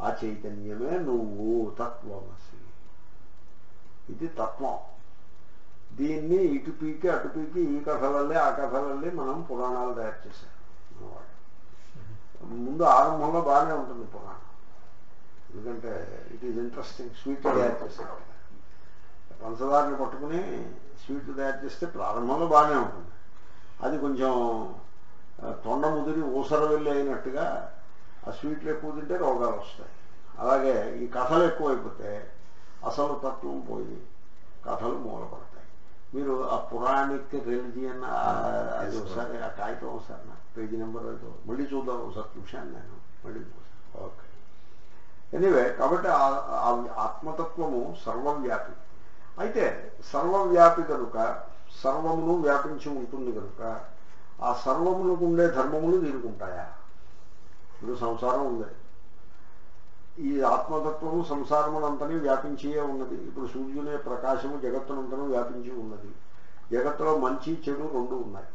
ఆ చైతన్యమే నువ్వు తత్వమసి. ఇది తత్వం. దీన్ని ఇటు పీకి అటు పీకి ఈ కథలల్లే ఆ కథలల్లే మనం పురాణాలు తయారు చేశాం మనవాళ్ళు ముందు ఆరంభంలో బాగానే ఉంటుంది పురాణం. ఎందుకంటే ఇట్ ఈజ్ ఇంట్రెస్టింగ్ స్వీట్ తయారు చేశారు పంచదారని పట్టుకుని స్వీట్ తయారు చేస్తే ప్రారంభంలో బాగానే ఉంటుంది. అది కొంచెం తొండ ముదిరి ఊసర వెళ్ళి అయినట్టుగా ఆ స్వీట్లు ఎక్కువ తింటే రోగాలు వస్తాయి. అలాగే ఈ కథలు ఎక్కువైపోతే అసలు తత్వం పోయి కథలు మూలపడతాయి. మీరు ఆ పురాణిక్ రిలిజియన్ అది ఒకసారి ఆ కాగితం ఒకసారి నాకు పేజీ నెంబర్ ఏదో. మళ్ళీ చూద్దాం ఒకసారి చూశాను నేను. మళ్ళీ ఓకే. ఎనీవే కాబట్టి ఆత్మతత్వము సర్వవ్యాపి. అయితే సర్వవ్యాపి కనుక సర్వమును వ్యాపించి ఉంటుంది కనుక ఆ సర్వములకు ఉండే ధర్మములు దీనికి ఉంటాయా? ఇప్పుడు సంసారం ఉంది. ఈ ఆత్మతత్వము సంసారమునంతని వ్యాపించియే ఉన్నది. ఇప్పుడు సూర్యుని ప్రకాశము జగత్తునంతను వ్యాపించి ఉన్నది. జగత్తులో మంచి చెడు రెండు ఉన్నాయి.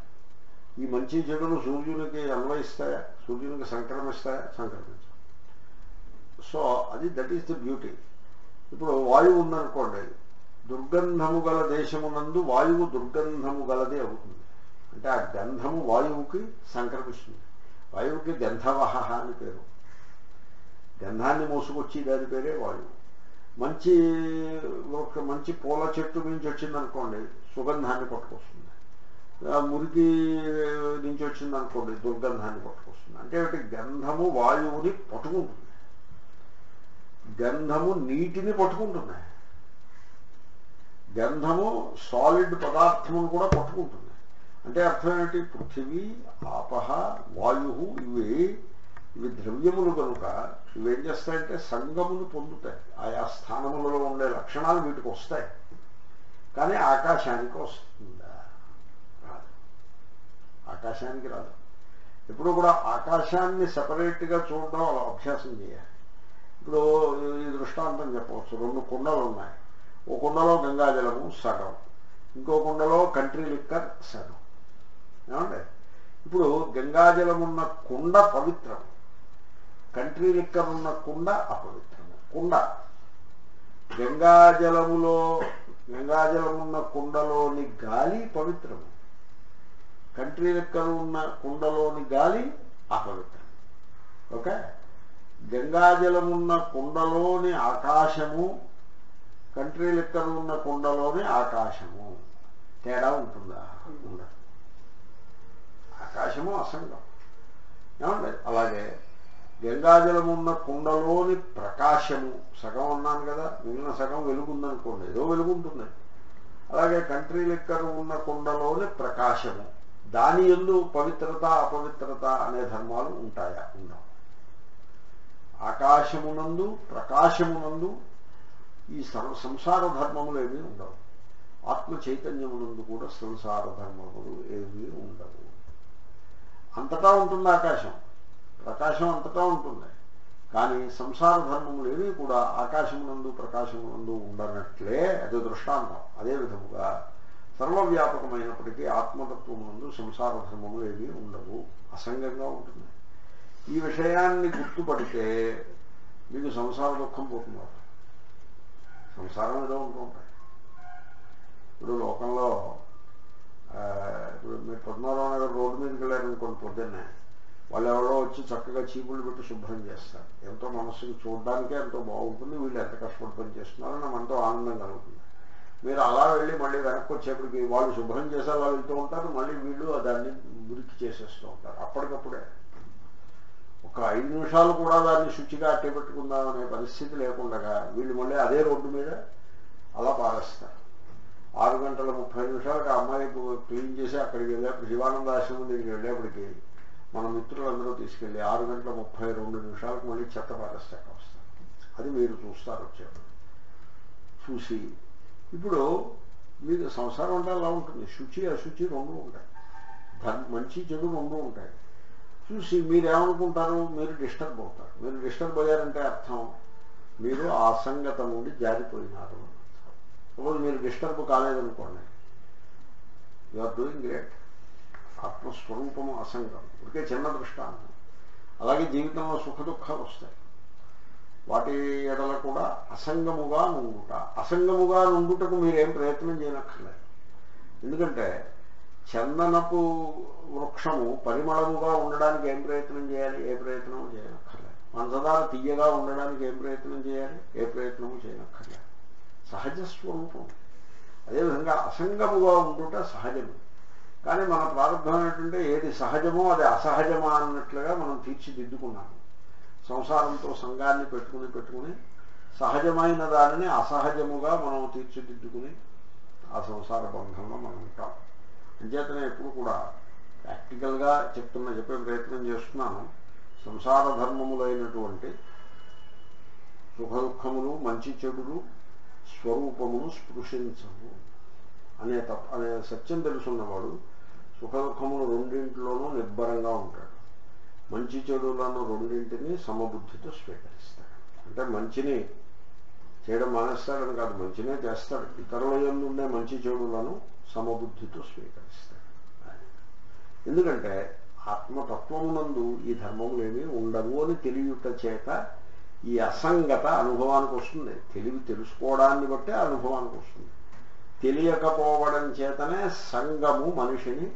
ఈ మంచి చెడులు సూర్యునికి అన్వయిస్తాయా? సూర్యునికి సంక్రమిస్తాయా? సంక్రమించవు. సో అది దట్ ఈస్ ది బ్యూటీ ఇప్పుడు వాయువు ఉందనుకోండి దుర్గంధము గల దేశమునందు వాయువు దుర్గంధము గలదే అవుతుంది. అంటే ఆ గంధము వాయువుకి సంక్రమిస్తుంది. వాయువుకి గంధవహ అని పేరు. గంధాన్ని మోసుకొచ్చి దాని పేరే వాయువు మంచి ఒక మంచి పూల చెట్టు నుంచి వచ్చిందనుకోండి సుగంధాన్ని పట్టుకొస్తుంది. మురికి నుంచి వచ్చిందనుకోండి దుర్గంధాన్ని పట్టుకొస్తుంది. అంటే గంధము వాయువుని పట్టుకుంటుంది. గంధము నీటిని పట్టుకుంటుంది. గంధము సాలిడ్ పదార్థమును కూడా పట్టుకుంటుంది. అంటే అర్థం ఏమిటి? పృథివీ ఆపహ వాయు ఇవి ఇవి ద్రవ్యములు కనుక ఇవేం ఏం చేస్తాయంటే సంగములు పొందుతాయి. ఆయా స్థానములలో ఉండే లక్షణాలు వీటికి వస్తాయి. కానీ ఆకాశానికి వస్తుందా? రాదు. ఆకాశానికి రాదు. ఎప్పుడు కూడా ఆకాశాన్ని సెపరేట్గా చూడడం అలా అభ్యాసం చేయాలి. ఇప్పుడు ఈ దృష్టాంతం చెప్పవచ్చు. రెండు కుండలు ఉన్నాయి. ఓ కుండలో గంగాజలము సగం. ఇంకో కుండలో కంట్రీ లిక్కర్ సగం. ఏమండి? ఇప్పుడు గంగాజలం ఉన్న కుండ పవిత్రం. కంట్రీ లిక్కర్ కుండ అపవిత్రము. కుండ. గంగాజలములో గంగాజలం ఉన్న కుండలోని గాలి పవిత్రము. కంట్రీ లిక్కర్ ఉన్న కుండలోని గాలి అపవిత్రం ఓకే? గంగాజలమున్న కుండలోని ఆకాశము కంట్రీ లిక్కర్ ఉన్న కుండలోని ఆకాశము. తేడా ఉంటుందా? ఉండదు. ఆకాశము అసంగం. ఏమండి? అలాగే గంగాజలం ఉన్న కుండలోని ప్రకాశము సగం ఉన్నాను కదా మిగిలిన సగం వెలుగుందనుకోండి ఏదో వెలుగుంటుంది. అలాగే కంట్రీ లెక్కర్ ఉన్న కుండలోని ప్రకాశము దాని ఎందు పవిత్రత అపవిత్రత అనే ధర్మాలు ఉంటాయా? ఉండవు. ఆకాశమునందు ప్రకాశమునందు ఈ సంసార ధర్మములు ఏమీ ఉండవు. ఆత్మ చైతన్యమునందు కూడా సంసార ధర్మములు ఏమీ ఉండవు. అంతటా ఉంటుంది ఆకాశం? ప్రకాశం అంతటా ఉంటుంది. కానీ సంసార ధర్మములు ఏవి కూడా ఆకాశమునందు ప్రకాశమునందు ఉండనట్లే అది దృష్టాంతం. అదే విధముగా సర్వవ్యాపకమైనప్పటికీ ఆత్మతత్వం నందు సంసార ధర్మములు ఏవి ఉండవు. అసంగంగా ఉంటుంది. ఈ విషయాన్ని గుర్తుపడితే మీకు సంసార దుఃఖం పోతున్నారు సంసారం ఏదో ఉంటూ ఉంటాయి. ఇప్పుడు లోకంలో ఇప్పుడు మీరు పద్మారావు నగర్ రోడ్డు మీదకి వెళ్ళారనుకోండి పొద్దున్నే. వాళ్ళు ఎవరో వచ్చి చక్కగా చీపులు పెట్టి శుభ్రం చేస్తారు. ఎంతో మనస్సుకి చూడడానికే ఎంతో బాగుంటుంది. వీళ్ళు ఎంత కష్టపడి పని చేస్తున్నారో నాకు ఎంతో ఆనందం కలుగుతుంది. మీరు అలా వెళ్ళి మళ్ళీ వెనక్కి వచ్చేప్పటికి వాళ్ళు శుభ్రం చేసే వాళ్ళు వెళ్తూ ఉంటారు. మళ్ళీ వీళ్ళు దాన్ని మురికి చేసేస్తూ ఉంటారు. అప్పటికప్పుడే. ఒక ఐదు నిమిషాలు కూడా దాన్ని శుచిగా అట్టే పెట్టుకుందాం అనే పరిస్థితి లేకుండా వీళ్ళు మళ్ళీ అదే రోడ్డు మీద అలా పారేస్తారు. ఆరు గంటల ముప్పై నిమిషాలకు ఆ అమ్మాయి క్లీన్ చేసి అక్కడికి వెళ్ళే శివానంద ఆశ్రమం దగ్గరికి వెళ్ళేప్పటికి మన మిత్రులందరూ తీసుకెళ్ళి ఆరు గంటల ముప్పై రెండు నిమిషాలకు మళ్ళీ చెత్త పారేస్తాక వస్తారు అది మీరు చూస్తారు వచ్చారు చూసి ఇప్పుడు మీరు సంసారం అంటే అలా ఉంటుంది. శుచి అశుచి రెండు ఉంటాయి. మంచి చెడు రెండు ఉంటాయి. చూసి మీరు ఏమనుకుంటారు మీరు డిస్టర్బ్ అవుతారు. మీరు డిస్టర్బ్ అయ్యారంటే అర్థం. మీరు ఆ అసంగత నుండి జారిపోయినారు. ఒకవేళ మీరు డిస్టర్బ్ కాలేదనుకోండి యు ఆర్ డూయింగ్ గ్రేట్. ఆత్మస్వరూపము అసంగం. ఇదికే చిన్న దృష్టాంతం. అలాగే జీవితంలో సుఖ దుఃఖాలు వస్తాయి. వాటి ఎడల కూడా అసంగముగా నుండుట. అసంగముగా నుండుటకు మీరేం ప్రయత్నం చేయనక్కర్లేదు. ఎందుకంటే చందనపు వృక్షము పరిమళముగా ఉండడానికి ఏం ప్రయత్నం చేయాలి? ఏ ప్రయత్నము చేయనక్కర్లేదు. పంచదార తీయగా ఉండడానికి ఏం ప్రయత్నం చేయాలి? ఏ ప్రయత్నము చేయనక్కర్లేదు. సహజ స్వరూపం. అదేవిధంగా అసంగముగా ఉండుట సహజము. కానీ మన ప్రారంభం ఏంటంటే ఏది సహజమో అది అసహజమా అన్నట్లుగా మనం తీర్చిదిద్దుకున్నాము. సంసారంతో సంఘాన్ని పెట్టుకుని పెట్టుకుని సహజమైన దానిని అసహజముగా మనం తీర్చిదిద్దుకుని ఆ సంసార బంధంలో మనం ఉంటాం. అంచేతనే ఎప్పుడు కూడా ప్రాక్టికల్గా చెప్తున్న చెప్పే ప్రయత్నం చేస్తున్నాను. సంసార ధర్మములైనటువంటి సుఖ దుఃఖములు మంచి చెడులు స్వరూపమును స్పృశించము అనే తప్ప అనే సత్యం తెలుసున్నవాడు సుఖ దుఃఖములు రెండింటిలోనూ నిర్భరంగా ఉంటాడు. మంచి చెడులను రెండింటిని సమబుద్ధితో స్వీకరిస్తాడు. అంటే మంచిని చేయడం మానేస్తాడని కాదు మంచినే చేస్తాడు. ఇతరుల ఉండే మంచి చెడులను సమబుద్ధితో స్వీకరిస్తాడు ఎందుకంటే ఆత్మతత్వమునందు ఈ ధర్మములేమీ ఉండవు అని తెలియట చేత ఈ అసంగత అనుభవానికి వస్తుంది. తెలివి తెలుసుకోవడాన్ని బట్టే అనుభవానికి వస్తుంది. తెలియకపోవడం చేతనే సంగము మనిషిని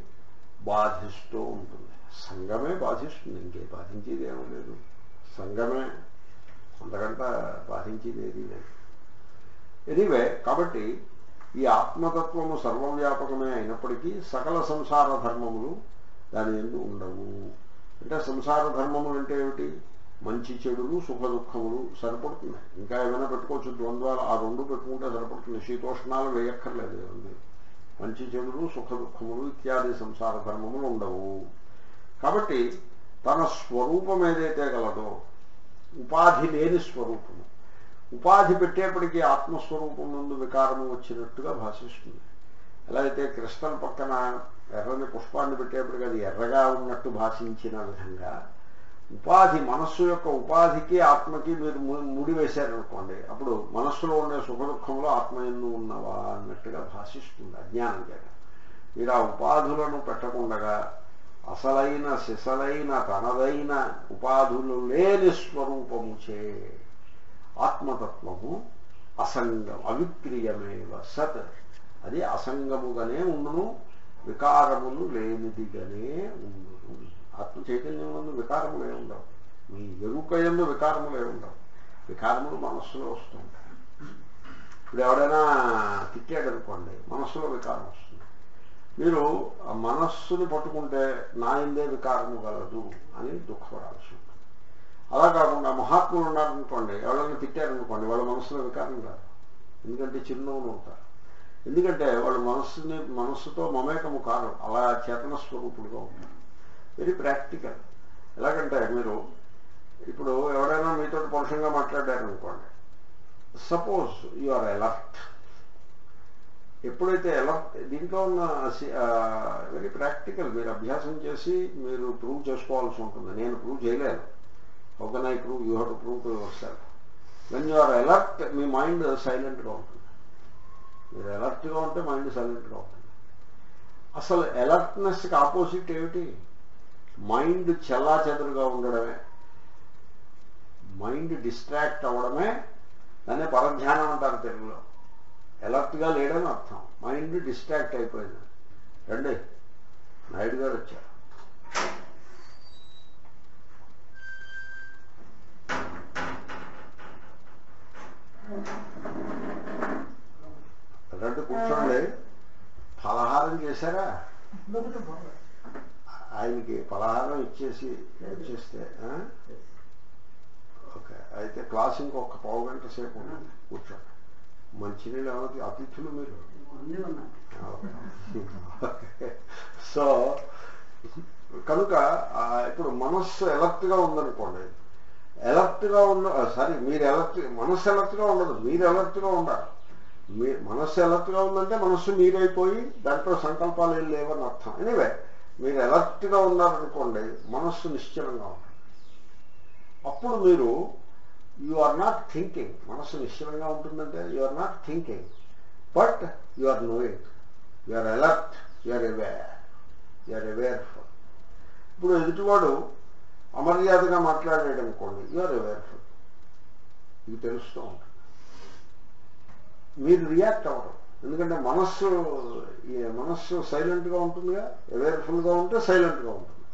బాధిస్తూ ఉంటుంది. సంగమే బాధిస్తుంది ఇంకే బాధించేది ఏమీ లేదు. సంగమే అంతకంట బాధించేది ఏది లేదు. ఎనీవే కాబట్టి ఈ ఆత్మతత్వము సర్వవ్యాపకమే అయినప్పటికీ సకల సంసార ధర్మములు దాని ఎందు ఉండవు. అంటే సంసార ధర్మములు అంటే ఏమిటి? మంచి చెడులు సుఖ దుఃఖములు సరిపడుతున్నాయి. ఇంకా ఏమైనా పెట్టుకోవచ్చు ద్వంద్వాలు ఆ రెండు పెట్టుకుంటే సరిపడుతుంది శీతోష్ణాలు వేయక్కర్లేదు ఏముంది? మంచి చెడులు సుఖ దుఃఖములు ఇత్యాది సంసార ధర్మములు ఉండవు. కాబట్టి తన స్వరూపం ఏదైతే గలదో ఉపాధి లేని స్వరూపము ఉపాధి పెట్టేప్పటికీ ఆత్మస్వరూపం నుండి వికారము వచ్చినట్టుగా భాషిస్తుంది. ఎలా అయితే కృష్ణ పక్కన ఎర్రని పుష్పాన్ని పెట్టేప్పటికి అది ఎర్రగా ఉన్నట్టు భాషించిన విధంగా ఉపాధి మనస్సు యొక్క ఉపాధికి ఆత్మకి మీరు ము- ముడి వేశారనుకోండి అప్పుడు మనస్సులో ఉండే సుఖ దుఃఖంలో ఆత్మ ఎన్ను ఉన్నవా అన్నట్టుగా భాషిస్తుంది అజ్ఞానం చేత. మీరు ఆ ఉపాధులను పెట్టకుండగా అసలైన సిసలైన తనదైన ఉపాధులు లేని స్వరూపము చే ఆత్మతత్వము అసంగం అవిక్రియమేవ సత్. అది అసంగముగానే ఉండును వికారములు లేనిదిగానే ఉండును. ఆత్మ చైతన్యములందు వికారములే ఉండవు మీ ఎరుకయంలో వికారములే ఉండవు వికారములు మనస్సులో వస్తుంటాయి. ఇప్పుడు ఎవడైనా తిట్టాడనుకోండి మనస్సులో వికారం వస్తుంది. మీరు ఆ మనస్సుని పట్టుకుంటే నా ఇందే వికారము గలదు అని దుఃఖపడాల్సి ఉంటుంది. అలా కాకుండా మహాత్ములు ఉన్నారనుకోండి ఎవరైనా తిట్టారనుకోండి వాళ్ళ మనసులో వికారం కాదు. ఎందుకంటే చిరునవ్వులు ఉంటారు. ఎందుకంటే వాళ్ళ మనస్సుని మనస్సుతో మమేకము కారు అలా చేతన స్వరూపుడుగా ఉంటారు. Very practical. ఎలాగంటే మీరు ఇప్పుడు ఎవరైనా మీతో పరుషంగా మాట్లాడారనుకోండి సపోజ్ యు ఆర్ అలర్ట్ ఎప్పుడైతే అలర్ట్ దీంట్లో ఉన్న వెరీ ప్రాక్టికల్ మీరు అభ్యాసం చేసి మీరు ప్రూవ్ చేసుకోవాల్సి ఉంటుంది. నేను ప్రూవ్ చేయలేను. ఒక can I prove you have to prove to yourself. When you are alert me mind సైలెంట్గా ఉంటుంది. మీరు అలర్ట్గా ఉంటే మైండ్ సైలెంట్గా ఉంటుంది. అసలు అలర్ట్నెస్కి ఆపోజిట్ ఏమిటి? మైండ్ చెల్లా చెదరుగా ఉండడమే. మైండ్ డిస్ట్రాక్ట్ అవ్వడమే. దాన్ని పరధ్యానం అంటారు తెలుగులో. అలర్ట్గా లేడని అర్థం. మైండ్ డిస్ట్రాక్ట్ అయిపోయింది. రండి. నాయుడు గారు వచ్చారు. రండి కూర్చోండి. ఫలహారం చేశారా? ఆయనకి పలహారం ఇచ్చేసి ఇచ్చేస్తే ఆ? ఓకే. అయితే క్లాస్ ఇంకొక పావు గంట సేపు ఉంటుంది కూర్చోండి మంచినీళ్ళు ఏమైనా అతిథులు మీరు. సో కనుక ఇప్పుడు మనస్సు alert గా ఉందనుకోండి. alert గా ఉన్న సారీ మీరు ఎలర్ట్ మనస్సు alert గా ఉండదు. మీరు alert గా ఉండాలి. మీ మనస్సు alert గా ఉందంటే మనస్సు మీరైపోయి దాంట్లో సంకల్పాలు ఏం లేవని అర్థం. ఎనివే మీరు ఎలర్ట్గా ఉన్నారనుకోండి మనస్సు నిశ్చలంగా ఉంటుంది. అప్పుడు మీరు యు ఆర్ నాట్ థింకింగ్ మనస్సు నిశ్చలంగా ఉంటుందంటే you are not thinking but you are knowing you are alert you are aware you are awareful ఇప్పుడు ఎదుటివాడు అమర్యాదగా మాట్లాడాడు అనుకోండి యు ఆర్ అవేర్ఫుల్ ఇది తెలుస్తూ ఉంటుంది. మీరు రియాక్ట్ అవ్వడం ఎందుకంటే మనస్సు మనస్సు సైలెంట్గా ఉంటుందిగా అవేర్ఫుల్గా ఉంటే సైలెంట్గా ఉంటుంది.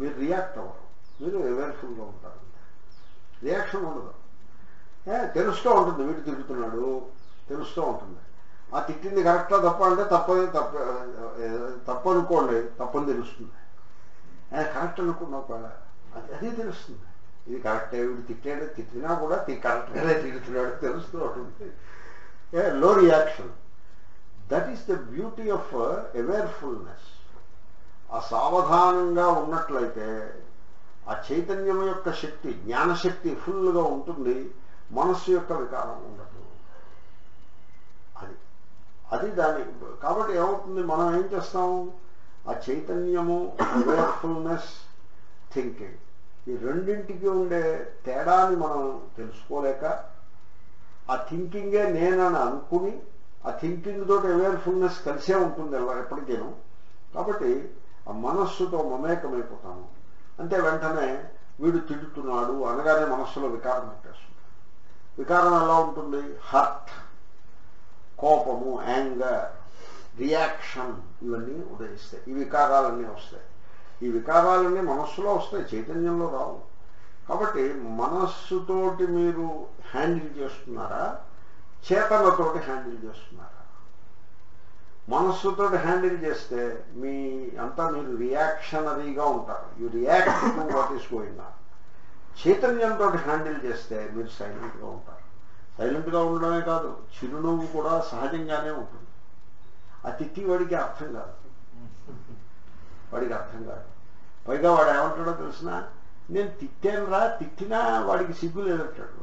మీరు రియాక్ట్ అవ్వరు. మీరు అవేర్ఫుల్గా ఉంటారు. రియాక్షన్ ఉండదు. ఏ, తెలుస్తూ ఉంటుంది. వీడు తిరుగుతున్నాడు. తెలుస్తూ ఉంటుంది. ఆ తిట్టింది కరెక్టా తప్ప అంటే తప్ప తప్ప తప్పనుకోండి. తప్పు అనుకోండి తప్పని తెలుస్తుంది. కరెక్ట్ అనుకున్నావు కూడా అది అది తెలుస్తుంది. ఇది కరెక్టే వీడు తిట్టాడు తిట్టినా కూడా కరెక్ట్గానే తిరుగుతున్నాడు తెలుస్తూ ఉంటుంది. ఏ low reaction that is the beauty of awarefulness ఆ సావధానంగా ఉన్నట్లయితే ఆ చైతన్యం యొక్క శక్తి జ్ఞానశక్తి ఫుల్గా ఉంటుంది మనస్సు యొక్క వికారం ఉండదు. అది అది దాని కాబట్టి ఏమవుతుంది? మనం ఏం చేస్తాము ఆ చైతన్యము అవేర్ఫుల్నెస్ థింకింగ్ ఈ రెండింటికి ఉండే తేడాని మనం తెలుసుకోలేక ఆ థింకింగే నేనని అనుకుని ఆ థింకింగ్ తోటి అవేర్ఫుల్నెస్ కలిసే ఉంటుంది ఎప్పటికేను. కాబట్టి ఆ మనస్సుతో మమేకమైపోతాము. అంటే వెంటనే వీడు తిడుతున్నాడు అనగానే మనస్సులో వికారం పుట్టేస్తుంది. వికారం ఎలా ఉంటుంది? హర్ట్ కోపము యాంగర్ రియాక్షన్ ఇవన్నీ ఉదయిస్తాయి. ఈ వికారాలన్నీ వస్తాయి. ఈ వికారాలన్నీ మనస్సులో వస్తాయి చైతన్యంలో రావు. కాబట్టి మనస్సుతోటి మీరు హ్యాండిల్ చేస్తున్నారా? చేతనతోటి హ్యాండిల్ చేస్తున్నారా? మనస్సుతోటి హ్యాండిల్ చేస్తే మీ అంతా మీరు రియాక్షనరీగా ఉంటారు. You react to what is going on. చైతన్యంతో హ్యాండిల్ చేస్తే మీరు సైలెంట్గా ఉంటారు. సైలెంట్గా ఉండడమే కాదు చిరునవ్వు కూడా సహజంగానే ఉంటుంది. ఆ తిట్టి వాడికి అర్థం కాదు. వాడికి అర్థం కాదు. పైగా వాడు ఏమంటాడో తెలిసినా? నేను తిట్టాను రా తిట్టినా వాడికి సిగ్గు లేదంటాడు.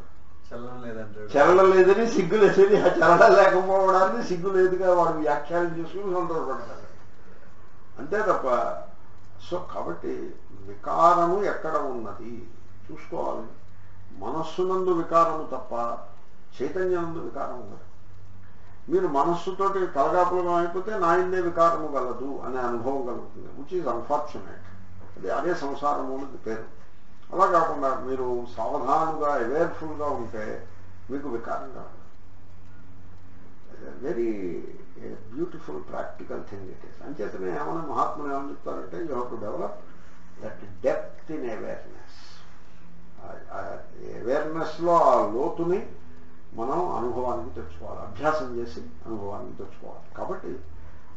చలనం లేదని సిగ్గు లేదని ఆ చలనం లేకపోవడానికి సిగ్గు లేదుగా వాడు వ్యాఖ్యానం చేసుకుని సంతోషపడతాడు అంతే తప్ప సో కాబట్టి వికారము ఎక్కడ ఉన్నది? చూసుకోవాలి. మనస్సునందు వికారము తప్ప చైతన్యనందు వికారం ఉండదు మీరు మనస్సుతోటి కలగాపులగం అయిపోతే నాయందే వికారము గలదు అనే అనుభవం కలుగుతుంది విచ్ ఈజ్ అన్ఫార్చునేట్ అది అదే సంసారము అనేది పేరు. అలా కాకుండా మీరు సావధానంగా అవేర్ఫుల్గా ఉంటే మీకు వికారంగా very beautiful practical thing it is అంచేతనే ఏమైనా మహాత్ములు ఏమని చెప్తారంటే you have to develop that depth in awareness అవేర్నెస్లో ఆ లోతుని మనం అనుభవానికి తెచ్చుకోవాలి. అభ్యాసం చేసి అనుభవానికి తెచ్చుకోవాలి. కాబట్టి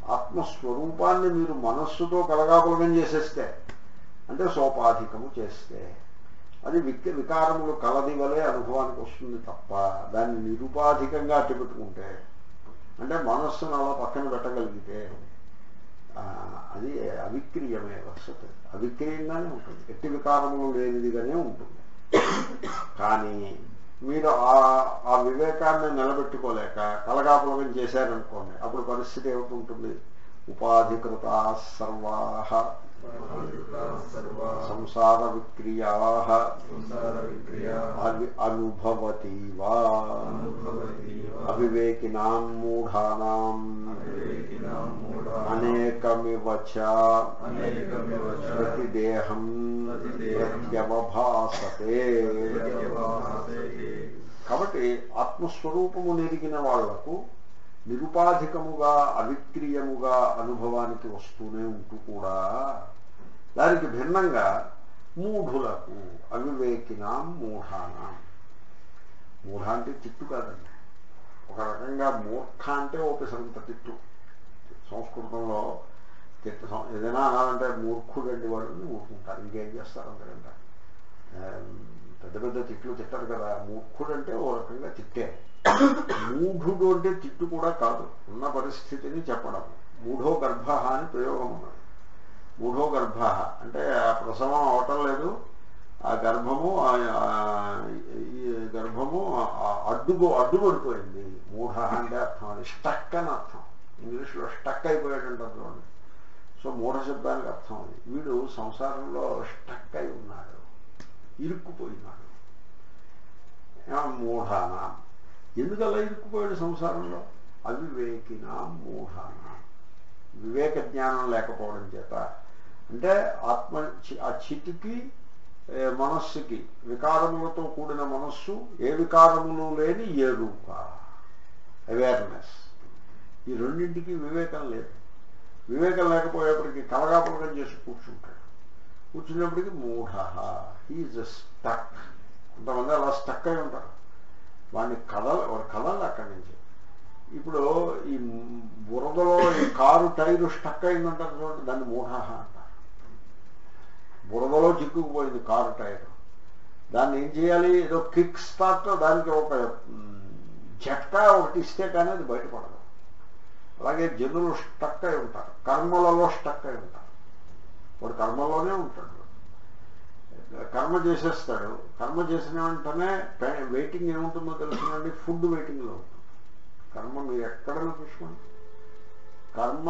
ఆత్మస్వరూపాన్ని మీరు మనస్సుతో కలగాపులగం చేసేస్తే అంటే సోపాధికము చేస్తే. అది విక వికారములు కలది వలె అనుభవానికి వస్తుంది తప్ప దాన్ని నిరుపాధికంగా అట్టుపెట్టుకుంటే అంటే మనస్సును అలా పక్కన పెట్టగలిగితే అది అవిక్రీయమే వస్తుంది. అవిక్రీయంగానే ఉంటుంది. ఎట్టి వికారములు లేనిదిగానే ఉంటుంది. కానీ మీరు ఆ ఆ వివేకాన్ని నిలబెట్టుకోలేక కలగాపులగం చేశారనుకోండి అప్పుడు పరిస్థితి ఏమిటి ఉపాధికృత సర్వాహ సంసార విక్రియా అవి- అనుభవతీవా అవివేకినాం మూఢానాం అనేక అనేకమివ చ అనేకమివ చ ప్రతిదేహం ప్రతిదేహం ప్రత్యవభాసతే ప్రత్యవభాసతే. కాబట్టి ఆత్మస్వరూపము నెరిగిన వాళ్ళకు నిరుపాధికముగా అవిక్రీయముగా అనుభవానికి వస్తూనే ఉంటూ కూడా దానికి భిన్నంగా మూఢులకు అవివేకినాం మూఢానా. మూఢ అంటే తిట్టు కాదండి. ఒక రకంగా మూర్ఖ అంటే ఓపెసరంత తిట్టు. సంస్కృతంలో తిట్టు ఏదైనా అనాలంటే మూర్ఖుడండి వాడిని ఊరుకుంటారు. ఇంకేం చేస్తారు అంతకంటే పెద్ద పెద్ద తిట్లు తిట్టారు కదా. మూర్ఖుడు అంటే ఓ రకంగా తిట్టారు మూఢుడు అంటే తిట్టు కూడా కాదు. ఉన్న పరిస్థితిని చెప్పడం. మూఢో గర్భ అని ప్రయోగం ఉన్నది. మూఢో గర్భ అంటే ఆ ప్రసవం అవటం లేదు. ఆ గర్భము ఈ గర్భము ఆ అడ్డుగో అడ్డుపడిపోయింది. మూఢ అంటే అర్థం అది. స్టక్ అని అర్థం. ఇంగ్లీష్లో స్టక్ అయిపోయాడంటే చూడండి సో మూఢ శబ్దానికి అర్థం అది. వీడు సంసారంలో స్టక్ అయి ఉన్నాడు. ఇరుక్కుపోయినాడు. మూఢానా? ఎందుకు అలా ఇరుక్కుపోయాడు సంసారంలో? అవివేకిన మూఢాన. వివేక జ్ఞానం లేకపోవడం చేత. అంటే ఆత్మ చి- ఆ చితికి మనస్సుకి వికారములతో కూడిన మనస్సు ఏ వికారములు లేని ఎరుక అవేర్నెస్ ఈ రెండింటికి వివేకం లేదు. వివేకం లేకపోయేప్పటికీ కలగాపులకం చేసి కూర్చుంటాడు. కూర్చున్నప్పటికీ మూఢ. ఈజ్ స్టక్ కొంతమంది అలా స్టక్ అయి ఉంటారు. వాడిని కదల వాడు కదలండి అక్కడి నుంచి. ఇప్పుడు ఈ బురదలో ఈ కారు టైరు స్టక్ అయిందంటారు చూడండి దాన్ని మూఢాహ అంటారు. బురదలో చిక్కుకుపోయింది కారు టైర్. దాన్ని ఏం చేయాలి? ఏదో కిక్ స్టార్ట్ దానికి ఒక మ్, జట్కా ఒకటి ఇస్తే కానీ అది బయటపడదు. అలాగే జనులు స్టక్ అయి ఉంటారు కర్మలలో స్టక్ అయి ఉంటారు. వాడు కర్మలోనే ఉంటాడు. కర్మ చేసేస్తాడు. కర్మ చేసిన వెంటనే వెయిటింగ్ ఏముంటుందో తెలుసునండి ఫుడ్ వెయిటింగ్లో ఉంటుంది కర్మ మీరు ఎక్కడ చూసుకోండి. కర్మ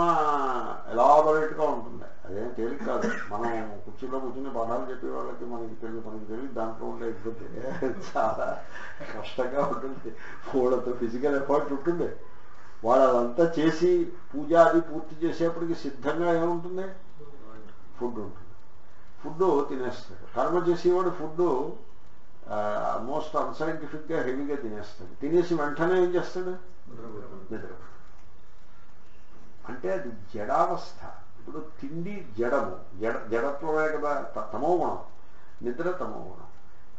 ఎలాబరేట్గా ఉంటుంది. అదేం తేలిక కాదు. మనం కుర్చీలో కూర్చుని పాఠాలు చెప్పే వాళ్ళకి మనకి తెలియదు మనకి తెలియదు. దాంట్లో ఉండే ఇబ్బంది. చాలా కష్టంగా ఉంటుంది. వాళ్ళతో ఫిజికల్ ఎఫర్ట్ ఉంటుంది. వాడు అదంతా చేసి పూజ అది పూర్తి చేసేప్పటికి సిద్ధంగా ఏముంటుంది? ఫుడ్ ఉంటుంది. ఫుడ్ తినేస్తాడు. కర్మ చేసేవాడు ఫుడ్ మోస్ట్ అన్సైంటిఫిక్గా హెవీగా తినేస్తాడు. తినేసి వెంటనే ఏం చేస్తాడు? నిద్ర అంటే అది జడావస్థ. ఇప్పుడు తిండి జడము. జడ జడత్వమే కదా తమో గుణం నిద్ర తమో గుణం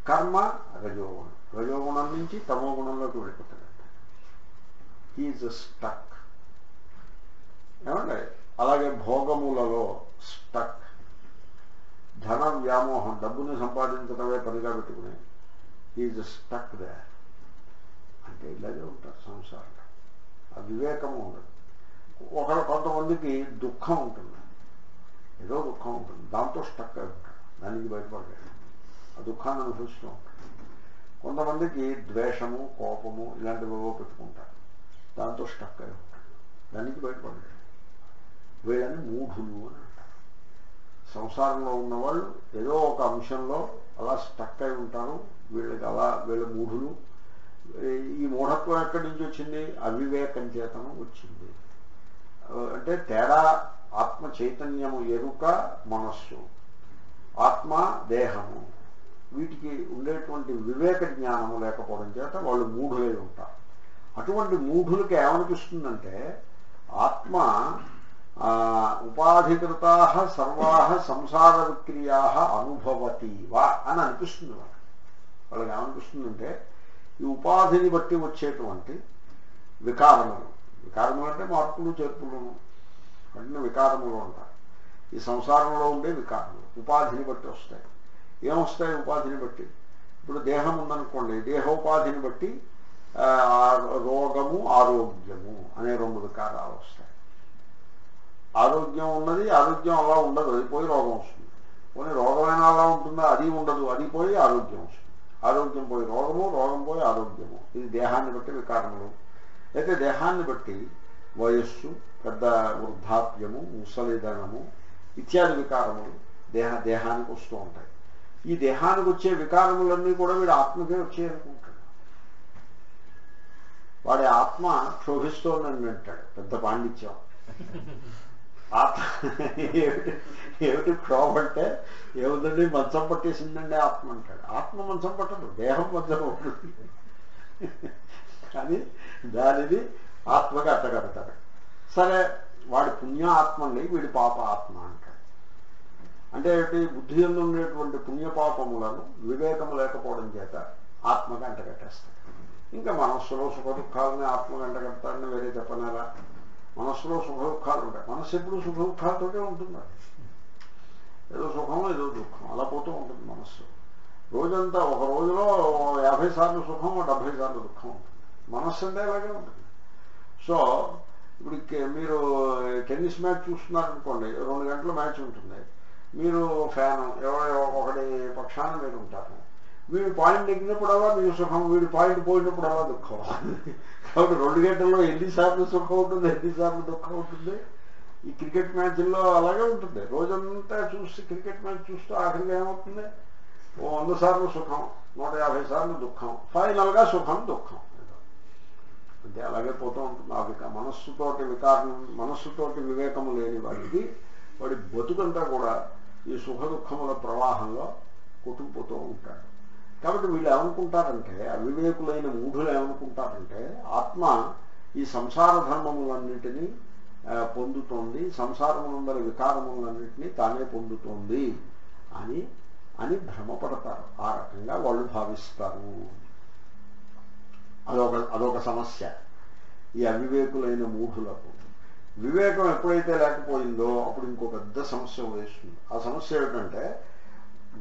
కర్మ రజోగుణం. రజోగుణం నుంచి తమో గుణంలోకి వెళ్ళిపోతాడు ఈజ్ స్టక్ ఏమంటే అలాగే భోగములలో స్టక్ ధన వ్యామోహం డబ్బుని సంపాదించడమే పనిగా పెట్టుకుని. ఈజ్ స్టక్ దే అంటే ఇలాగే ఉంటారు సంసారంలో. ఆ వివేకము ఉండదు. ఒక కొంతమందికి దుఃఖం ఉంటుంది. ఏదో దుఃఖం ఉంటుంది. దాంతో స్టక్ అయి ఉంటాడు దానికి బయటపడలేదు ఆ దుఃఖాన్ని అనుభవిస్తూ ఉంటాడు కొంతమందికి ద్వేషము కోపము ఇలాంటివి ఏవో పెట్టుకుంటారు. దాంతో స్టక్ అయి ఉంటాడు దానికి బయటపడలేదు వీళ్ళని మూఢులు అని సంసారంలో ఉన్నవాళ్ళు ఏదో ఒక అంశంలో అలా స్టక్ అయి ఉంటారు. వీళ్ళకి అలా వీళ్ళ మూఢులు. ఈ మూఢత్వం ఎక్కడి నుంచి వచ్చింది? అవివేకం చేతనం వచ్చింది. అంటే తేడా ఆత్మ చైతన్యము ఎరుక మనస్సు. ఆత్మ దేహము. వీటికి ఉండేటువంటి వివేక జ్ఞానము లేకపోవడం చేత వాళ్ళు మూఢులై ఉంటారు. అటువంటి మూఢులకి ఏమనిపిస్తుందంటే ఆత్మ ఉపాధికృతా సర్వా సంసార విక్రియా అనుభవతీవా అని అనిపిస్తుంది వాళ్ళకి. వాళ్ళకి ఏమనిపిస్తుందంటే ఈ ఉపాధిని బట్టి వచ్చేటువంటి వికారములు. వికారములు అంటే మార్పులు చేర్పులను అంటే వికారములు అంటారు. ఈ సంసారంలో ఉండే వికారములు ఉపాధిని బట్టి వస్తాయి. ఏమొస్తాయి ఉపాధిని బట్టి? ఇప్పుడు దేహం ఉందనుకోండి దేహోపాధిని బట్టి రోగము ఆరోగ్యము అనే రెండు వికారాలు వస్తాయి. ఆరోగ్యం ఉన్నది ఆరోగ్యం అలా ఉండదు అది పోయి రోగం వస్తుంది. పోనీ రోగమైనా అలా ఉంటుందా? అది ఉండదు అది పోయి ఆరోగ్యం వస్తుంది. ఆరోగ్యం పోయి రోగము రోగం పోయి ఆరోగ్యము. ఇది దేహాన్ని బట్టి వికారములు అయితే దేహాన్ని బట్టి వయస్సు పెద్ద వృద్ధాప్యము ముసలిధనము ఇత్యాది వికారములు దేహ దేహానికి వస్తూ ఉంటాయి. ఈ దేహానికి వచ్చే వికారములన్నీ కూడా వీడు ఆత్మకే వచ్చాయనుకుంటాడు వాడి ఆత్మ క్షోభిస్తోందని అంటాడు పెద్ద పాండిత్యం. ఆత్మ ఏమిటి ఏమిటి క్షోభ అంటే? ఏముందండి మంచం పట్టేసిందండి ఆత్మ అంటాడు. ఆత్మ మంచం పట్టదు దేహం మంచం ఉంటుంది కానీ దానిని ఆత్మగా అట్టగడతాడు సరే వాడి పుణ్య ఆత్మ అండి వీడి పాప ఆత్మ అంటాడు. అంటే ఏమిటి? బుద్ధి ఎందు ఉండేటువంటి పుణ్యపాపములను వివేకము లేకపోవడం చేత ఆత్మగా అంటగట్టేస్తాడు. ఇంకా మనస్సులో సుఖ దుఃఖాలని ఆత్మ అంటగడతాడని వేరే చెప్పనేలా? మనస్సులో సుఖ దుఃఖాలు ఉంటాయి మనస్సు ఎప్పుడు సుఖ దుఃఖాలతోటే ఉంటుంది ఏదో సుఖం ఏదో దుఃఖం అలా పోతూ ఉంటుంది మనస్సు రోజంతా ఒక రోజులో యాభై సార్లు సుఖం డెబ్భై సార్లు దుఃఖం ఉంటుంది మనస్సు అంటే అలాగే ఉంటుంది సో ఇప్పుడు మీరు టెన్నిస్ మ్యాచ్ చూస్తున్నారనుకోండి రెండు గంటల మ్యాచ్ ఉంటుంది మీరు ఫ్యాన్ ఎవరో ఒకటి పక్షాన మీరు ఉంటారు. వీడి పాయింట్ ఎక్కినప్పుడల్లా మీకు సుఖం వీడి పాయింట్ పోయినప్పుడల్లా దుఃఖం. కాబట్టి రెండు గంటల్లో ఎన్నిసార్లు సుఖం ఉంటుంది ఎన్నిసార్లు దుఃఖం ఉంటుంది? ఈ క్రికెట్ మ్యాచ్ల్లో అలాగే ఉంటుంది. రోజంతా చూసి క్రికెట్ మ్యాచ్ చూస్తూ ఆఖరిగా ఏమవుతుంది? ఓ వంద సార్లు సుఖం నూట యాభై సార్లు దుఃఖం ఫైనల్గా సుఖం దుఃఖం. అంటే అలాగే పోతూ ఉంటుంది. ఆ విక మనస్సుతోటి వికారం మనస్సుతోటి వివేకము లేని వాడికి వాడి బతుకంతా కూడా ఈ సుఖ దుఃఖముల ప్రవాహంలో కొట్టుకుపోతూ ఉంటాడు. కాబట్టి వీళ్ళు ఏమనుకుంటారంటే అవివేకులైన మూఢులు ఏమనుకుంటారంటే ఆత్మ ఈ సంసార ధర్మములన్నింటినీ పొందుతోంది సంసారములందరి వికారములన్నింటినీ తానే పొందుతోంది అని అని భ్రమపడతారు. ఆ రకంగా వాళ్ళు భావిస్తారు. అదొక అదొక సమస్య. ఈ అవివేకులైన మూఢులకు. వివేకం ఎప్పుడైతే లేకపోయిందో అప్పుడు ఇంకో పెద్ద సమస్య వేస్తుంది ఆ సమస్య ఏమిటంటే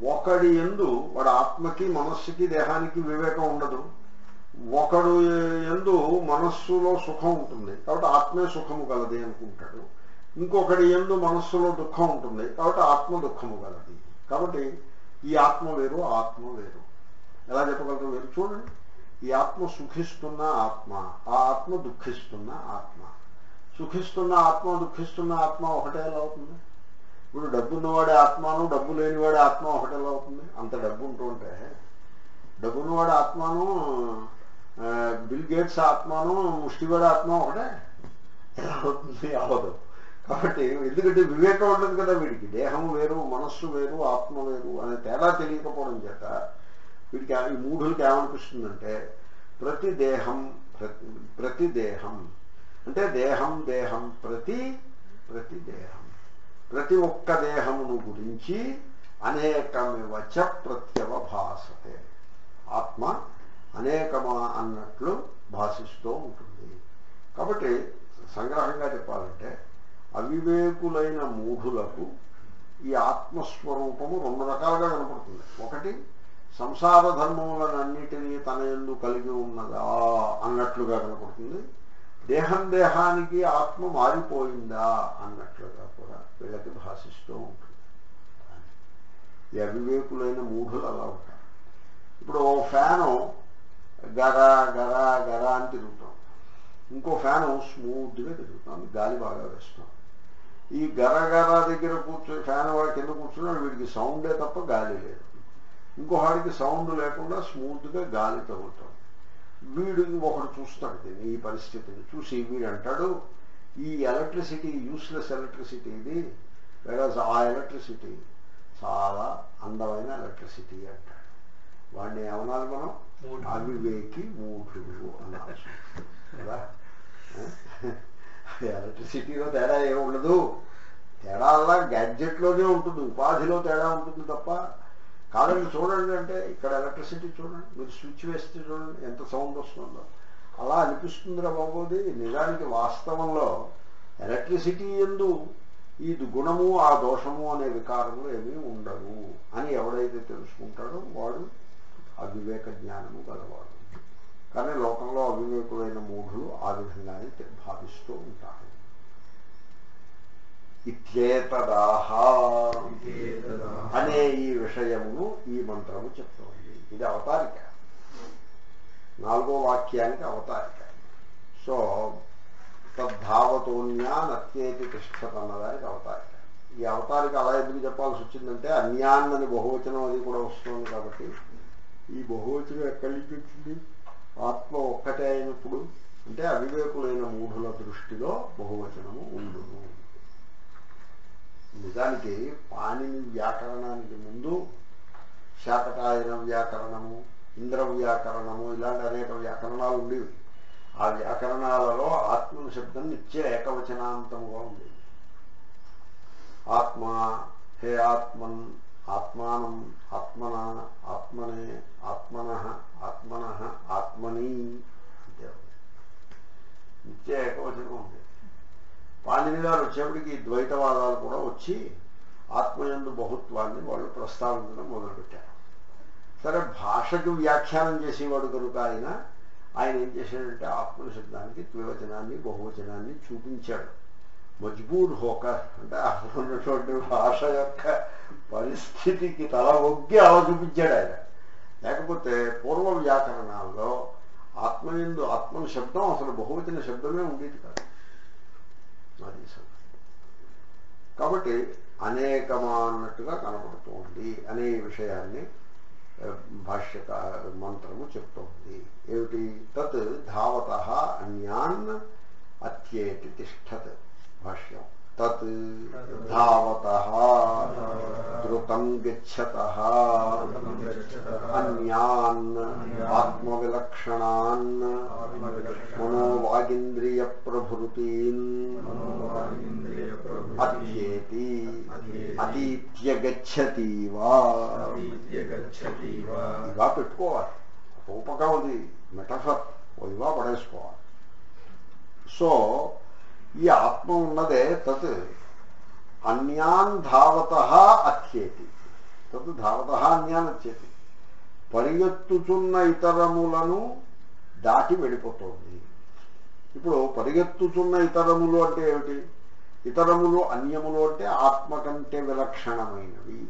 ఒకడి ఎందు వాడు ఆత్మకి మనస్సుకి దేహానికి వివేకం ఉండదు. ఒకడు ఎందు మనస్సులో సుఖం ఉంటుంది. కాబట్టి ఆత్మే సుఖము గలది అనుకుంటాడు. ఇంకొకడి ఎందు మనస్సులో దుఃఖం ఉంటుంది. కాబట్టి ఆత్మ దుఃఖము గలది. కాబట్టి ఈ ఆత్మ వేరు ఆత్మ వేరు. ఎలా చెప్పగలరు వేరు చూడండి. ఈ ఆత్మ సుఖిస్తున్న ఆత్మ ఆ ఆత్మ దుఃఖిస్తున్న ఆత్మ. సుఖిస్తున్న ఆత్మ దుఃఖిస్తున్న ఆత్మ ఒకటే ఎలా అవుతుంది? ఇప్పుడు డబ్బు ఉన్నవాడి ఆత్మను డబ్బు లేనివాడి ఆత్మ ఒకటే ఎలా అవుతుంది? అంత డబ్బు ఉంటూ ఉంటే. డబ్బు ఉన్నవాడి ఆత్మను ఆ, బిల్ గేట్స్ ఆత్మను ముష్టివాడి ఆత్మ ఒకటే ఎలా అవుతుంది? అవదు. కాబట్టి ఎందుకంటే వివేకం ఉండదు కదా వీడికి. దేహం వేరు మనస్సు వేరు ఆత్మ వేరు అనే తేడా తెలియకపోవడం చేత వీడికి ఆ- ఈ మూఢులకి ఏమనిపిస్తుందంటే ప్రతి దేహం ప్రతి ప్రతి దేహం. అంటే దేహం దేహం ప్రతి ప్రతి దేహం. ప్రతి ఒక్క దేహమును గురించి అనేకమివచ ప్రత్యవభాసతే ఆత్మ అనేకమా అన్నట్లు భాషిస్తూ ఉంటుంది. కాబట్టి సంగ్రహంగా చెప్పాలంటే అవివేకులైన మూఢులకు ఈ ఆత్మస్వరూపము రెండు రకాలుగా కనపడుతుంది. ఒకటి సంసార ధర్మములనన్నిటినీ తన ఎందు కలిగి ఉన్నదా అన్నట్లుగా కనపడుతుంది. దేహం దేహానికి ఆత్మ మారిపోయిందా అన్నట్లుగా కూడా వీళ్ళకి భాషిస్తూ ఉంటుంది. ఈ అవివేకులైన మూఢులు అలా ఉంటారు. ఇప్పుడు ఓ ఫ్యాను గర గర గరా అని తిరుగుతాం. ఇంకో ఫ్యాను స్మూత్గా తిరుగుతాం గాలి బాగా వేస్తాం. ఈ గర దగ్గర కూర్చొని ఫ్యాన్ వాడి కింద కూర్చున్నాడు వీడికి సౌండే తప్ప గాలి లేదు. ఇంకోవాడికి సౌండ్ లేకుండా స్మూత్గా గాలి తగులుతాం. వీడు ఒకడు చూస్తాడు. దీన్ని ఈ పరిస్థితిని చూసి వీడు అంటాడు ఈ ఎలక్ట్రిసిటీ యూస్లెస్ ఎలక్ట్రిసిటీ ఇది. వేరే ఆ ఎలక్ట్రిసిటీ చాలా అందమైన ఎలక్ట్రిసిటీ అంటాడు. వాడిని ఏమనాలి మనం. అవివేకి మూఢుడు. కదా? ఎలక్ట్రిసిటీలో తేడా ఏమి ఉండదు తేడా అలా గ్యాడ్జెట్లోనే ఉంటుంది ఉపాధిలో తేడా ఉంటుంది తప్ప కాదండి చూడండి అంటే ఇక్కడ ఎలక్ట్రిసిటీ చూడండి మీరు స్విచ్ వేస్తే చూడండి ఎంత సౌండ్ వస్తుందో. అలా అనిపిస్తుందిరా బాబోది నిజానికి వాస్తవంలో ఎలక్ట్రిసిటీ ఎందు ఈ గుణము ఆ దోషము అనే వికారములు ఏమీ ఉండవు అని ఎవడైతే తెలుసుకుంటాడో వాడు అవివేక జ్ఞానము గలవాడు. కానీ లోకంలో అవివేకులైన మూఢులు ఆ విధంగానే భావిస్తూ ఉంటారు. ఇత్యేతదాహ అనే ఈ విషయమును ఈ మంత్రము చెప్తోంది. ఇది అవతారిక. నాలుగో వాక్యానికి అవతారిక. సో తద్ధావతోన్యా నత్యేతి తిష్టత అన్నదానికి అవతారిక. ఈ అవతారిక అలా ఎందుకు చెప్పాల్సి వచ్చిందంటే అన్యాన్నని బహువచనం అది కూడా వస్తుంది కాబట్టి ఈ బహువచనం ఎక్కడి నుంచి వచ్చింది? ఆత్మ ఒక్కటే అయినప్పుడు అంటే అవివేకులైన మూఢుల దృష్టిలో బహువచనము ఉండును. నిజానికి పాణిని వ్యాకరణానికి ముందు శాకటాయన వ్యాకరణము ఇంద్ర వ్యాకరణము ఇలాంటి అనేక వ్యాకరణాలు ఉండేవి. ఆ వ్యాకరణాలలో ఆత్మ శబ్దం నిత్య ఏకవచనాంతముగా ఉండేది. ఆత్మ హే ఆత్మన్ ఆత్మానం ఆత్మన ఆత్మనే ఆత్మన ఆత్మన ఆత్మని అంతే. నిత్య ఏకవచనం ఉంది పాణిని గారు వచ్చేప్పటికి ఈ ద్వైతవాదాలు కూడా వచ్చి ఆత్మయందు బహుత్వాన్ని వాళ్ళు ప్రస్తావించడం మొదలుపెట్టారు. సరే భాషకు వ్యాఖ్యానం చేసేవాడు కనుక ఆయన ఆయన ఏం చేశాడంటే ఆత్మ శబ్దానికి ద్వివచనాన్ని బహువచనాన్ని చూపించాడు. మజ్బూర్ హోకర్ అంటే ఉన్నటువంటి భాష యొక్క పరిస్థితికి తల ఒగ్గి అలా చూపించాడు ఆయన. లేకపోతే పూర్వ వ్యాకరణాల్లో ఆత్మయందు ఆత్మ శబ్దం అసలు బహువచన శబ్దమే ఉండేది కాదు. అది కాబట్టి అనేకమా అన్నట్టుగా కనబడుతోంది. అనే విషయాన్ని భాష్యక మంత్రము చెప్తోంది. ఏమిటి? తత్ ధావత అన్యాన్ అత్యేతి తిష్టత్ భాష్యం. తత్ ధావత ధృతం గచ్చత అన్యాన్ ఆత్మవిలక్షణాన్ మనోవాగింద్రియ ప్రభృతీన్ అత్యేతి అతీత్య గచ్చతీవా ఇవా పెట్టుకోవాలి రూపకం అది మెటఫర్ ఓ ఇవా పడేసుకోవాలి సో ఈ ఆత్మ ఉన్నదే తత్ అన్యాన్ ధావత అఖ్యేతి తత్ ధావత అన్యాన్ అచ్చేతి. పరిగెత్తుచున్న ఇతరములను దాటి వెళ్ళిపోతుంది. ఇప్పుడు పరిగెత్తుచున్న ఇతరములు అంటే ఏమిటి? ఇతరములు అన్యములు అంటే ఆత్మ కంటే విలక్షణమైనవి.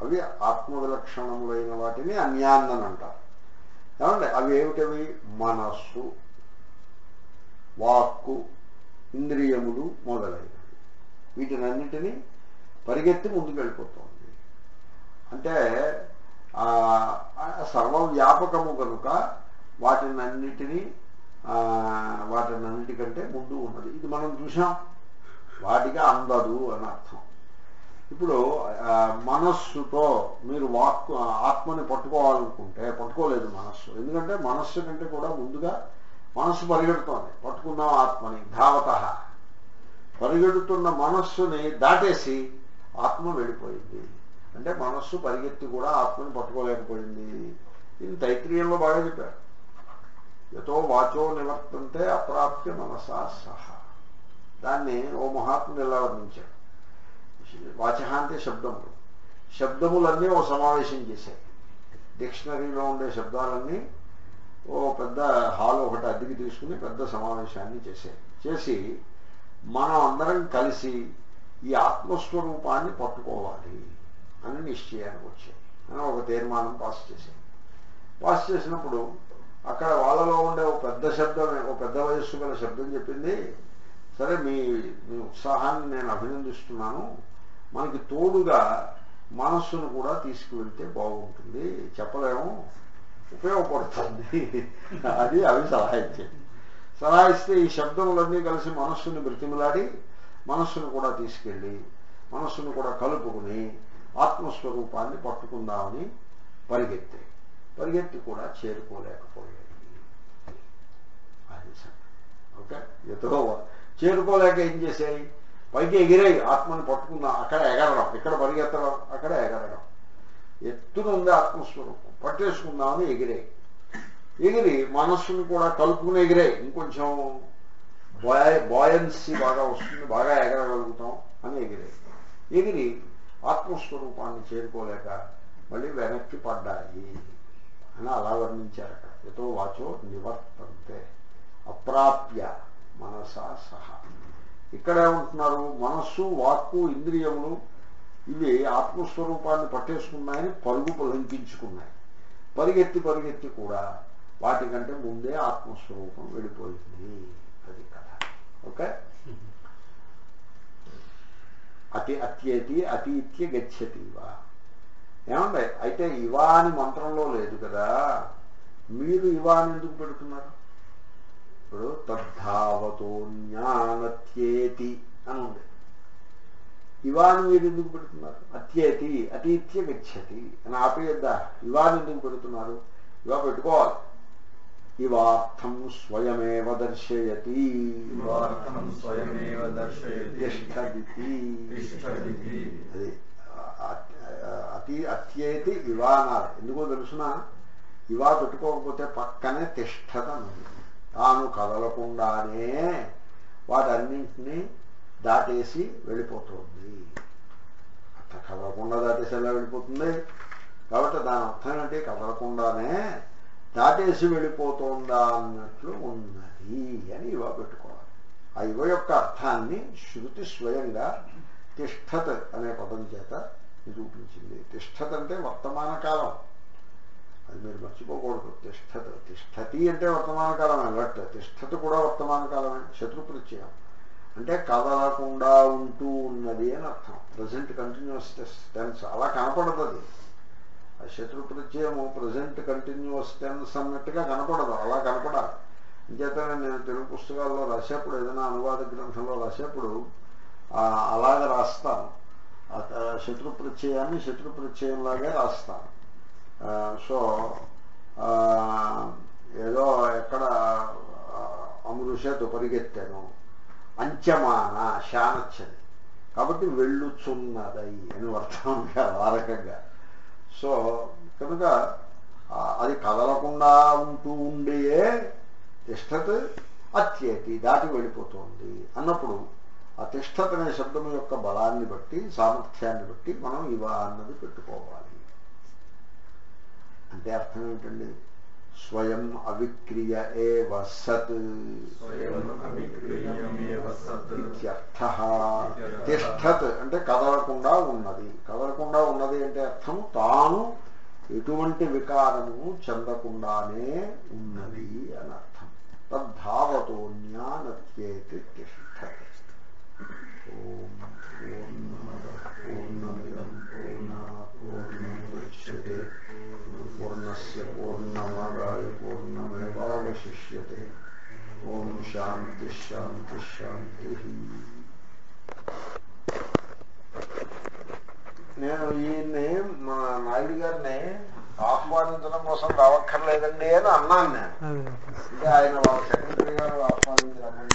అవి ఆత్మ విలక్షణములైన వాటిని అన్యాన్నని అంటారు. ఏమంటే అవి ఏమిటవి? మనస్సు. వాక్కు ఇంద్రియములు మొదలైనవి. వీటినన్నిటినీ పరిగెత్తి ముందుకు వెళ్ళిపోతుంది అంటే సర్వవ్యాపకము కనుక వాటినన్నిటినీ వాటినన్నిటికంటే ముందు ఉన్నది. ఇది మనం చూసాం వాటికి అందదు అని అర్థం. ఇప్పుడు మనస్సుతో మీరు వాక్ ఆత్మని పట్టుకోవాలనుకుంటే పట్టుకోలేదు మనస్సు. ఎందుకంటే మనస్సు కంటే కూడా ముందుగా మనస్సు పరిగెడుతోంది. పట్టుకున్నాం ఆత్మని. ధావత. పరిగెడుతున్న మనస్సుని దాటేసి ఆత్మ వెళ్ళిపోయింది. అంటే మనస్సు పరిగెత్తి కూడా ఆత్మని పట్టుకోలేకపోయింది. ఇది తైత్రీయంలో బాగా చెప్పారు. ఎతో వాచో నివర్తంతే అప్రాప్య మనసా సహ. దాన్ని ఓ మహాత్ముడు ఎలా వర్ణించాడు? వాచ అంటే శబ్దములు. శబ్దములన్నీ ఓ సమావేశం చేశాయి. డిక్షనరీలో ఉండే శబ్దాలన్నీ ఓ పెద్ద హాల్ ఒకటి అద్దెకి తీసుకుని పెద్ద సమావేశాన్ని చేశాయి చేసి మనం అందరం కలిసి ఈ ఆత్మస్వరూపాన్ని పట్టుకోవాలి అని నిశ్చయానికి వచ్చాయి అని ఒక తీర్మానం పాస్ చేశాయి పాస్ చేసినప్పుడు అక్కడ వాళ్ళలో ఉండే ఒక పెద్ద శబ్దం ఒక పెద్ద వయస్సు గల శబ్దం చెప్పింది సరే మీ మీ ఉత్సాహాన్ని నేను అభినందిస్తున్నాను. మనకి తోడుగా మనస్సును కూడా తీసుకువెళ్తే బాగుంటుంది. చెప్పలేము. ఉపయోగపడుతుంది. అది అవి సలహా ఇచ్చేది సలహా ఇస్తే ఈ శబ్దములన్నీ కలిసి మనస్సును బ్రతిమలాడి మనస్సును కూడా తీసుకెళ్ళి మనస్సును కూడా కలుపుకుని ఆత్మస్వరూపాన్ని పట్టుకుందామని పరిగెత్తాయి పరిగెత్తి కూడా చేరుకోలేకపోయాయి అది ఓకే? ఎతో చేరుకోలేక ఏం చేసాయి పైకి ఎగిరాయి ఆత్మని పట్టుకుందాం. అక్కడ ఎగరడం. ఇక్కడ పరిగెత్తడం అక్కడ ఎగరడం. ఎత్తునుంది ఆత్మస్వరూపం. పట్టేసుకుందామని ఎగిరాయి. ఎగిరి మనస్సును కూడా కలుపుకుని ఎగిరాయి. ఇంకొంచెం బాయ్ బాయన్సీ బాగా వస్తుంది బాగా ఎగరగలుగుతాం అని ఎగిరాయి. ఎగిరి ఆత్మస్వరూపాన్ని చేరుకోలేక మళ్ళీ వెనక్కి పడ్డాయి అని అలా వర్ణించారు అక్కడ. ఎతో వాచో నివర్తంతే అప్రాప్య మనసా సహా. ఇక్కడ ఏమంటున్నారు మనస్సు వాక్కు ఇంద్రియములు. ఇవి ఆత్మస్వరూపాన్ని పట్టేసుకున్నాయని పరుగు పొలంకించుకున్నాయి పరిగెత్తి పరిగెత్తి కూడా వాటికంటే ముందే ఆత్మస్వరూపం వెళ్ళిపోయింది. అది కథ. ఓకే? అతి అత్యేతి అతీత్య గచ్చతీవా ఏమండి? అయితే ఇవా అని మంత్రంలో లేదు కదా. మీరు ఇవా అని ఎందుకు పెడుతున్నారు? ఇప్పుడు తద్ధావతో జ్ఞానత్యేతి అని ఉంది. ఇవాని మీరు ఎందుకు పెడుతున్నారు. అత్యేతి అతీత్య గచ్చతి అని ఆపేయద్దా. ఇవాని ఎందుకు పెడుతున్నారు. ఇవా పెట్టుకోవాలి. ఇవార్థం స్వయమేవ దర్శయతి. అది అతి అత్యేతి ఇవా అన్నారు ఎందుకో తెలుసిన? ఇవా పెట్టుకోకపోతే పక్కనే తిష్టతను తాను కదలకుండానే వాటన్నింటినీ దాటేసి వెళ్ళిపోతుంది. అట్లా కదలకుండా దాటేసి ఎలా వెళ్ళిపోతుంది? కాబట్టి దాని అర్థం ఏంటి? కదలకుండానే దాటేసి వెళ్ళిపోతుందా అన్నట్లు ఉన్నది అని ఇవా పెట్టుకోవాలి. ఆ ఇవ యొక్క అర్థాన్ని శృతి స్వయంగా తిష్టత్ అనే పదం చేత నిరూపించింది. తిష్టత్ అంటే వర్తమాన కాలం. అది మీరు మర్చిపోకూడదు. తిష్టత్ తిష్టతి అంటే వర్తమాన కాలమే. లట్ తిష్టత్ కూడా వర్తమాన కాలమే. శత్రు ప్రత్యయం అంటే కదలకుండా ఉంటూ ఉన్నది అని అర్థం. ప్రజెంట్ కంటిన్యూస్ టెన్స్ అలా కనపడదు అది. ఆ శత్రు ప్రత్యయము ప్రజెంట్ కంటిన్యూస్ టెన్స్ అన్నట్టుగా కనపడదు. అలా కనపడాలి. అంచేతనే నేను తెలుగు పుస్తకాల్లో రాసేప్పుడు ఏదైనా అనువాద గ్రంథంలో రాసేప్పుడు అలాగ అలాగే రాస్తాను. శత్రు ప్రత్యయాన్ని శత్రు ప్రత్యయంలాగే రాస్తాను. సో ఏదో ఎక్కడ అమృషతో పరిగెత్తాను అంచమాన శానచ్చని కాబట్టి వెళ్ళుచున్నదై అని అర్థం కాదు ఆ రకంగా. సో కనుక అది కదలకుండా ఉంటూ ఉండేయే తిష్టత్ అత్యేతి దాటి వెళ్ళిపోతుంది. అన్నప్పుడు ఆ తిష్టత్ అనే శబ్దం యొక్క బలాన్ని బట్టి సామర్థ్యాన్ని బట్టి మనం ఇవా అన్నది పెట్టుకోవాలి. అంటే అర్థం ఏంటండి? స్వయం అవిక్రియ తిష్టత్ అంటే కదలకుండా ఉన్నది. కదలకుండా ఉన్నది అంటే అర్థం తాను ఎటువంటి వికారము చెందకుండానే ఉన్నది అని అర్థం. తద్భావతో జ్ఞానత్యేతి తిష్టత్. ఓం పూర్ణస్య పూర్ణమాదాయ పూర్ణమేవావశిష్యతే ఓం శాంతి శాంతి శాంతి నేను ఈయన్ని మన నాయుడు గారిని ఆహ్వానించడం కోసం రావక్కర్లేదండి అని అన్నాను నేను. అదే. అంటే ఆయన వాళ్ళ సెక్రటరీ గారు ఆహ్వానించి రమ్మన్నారు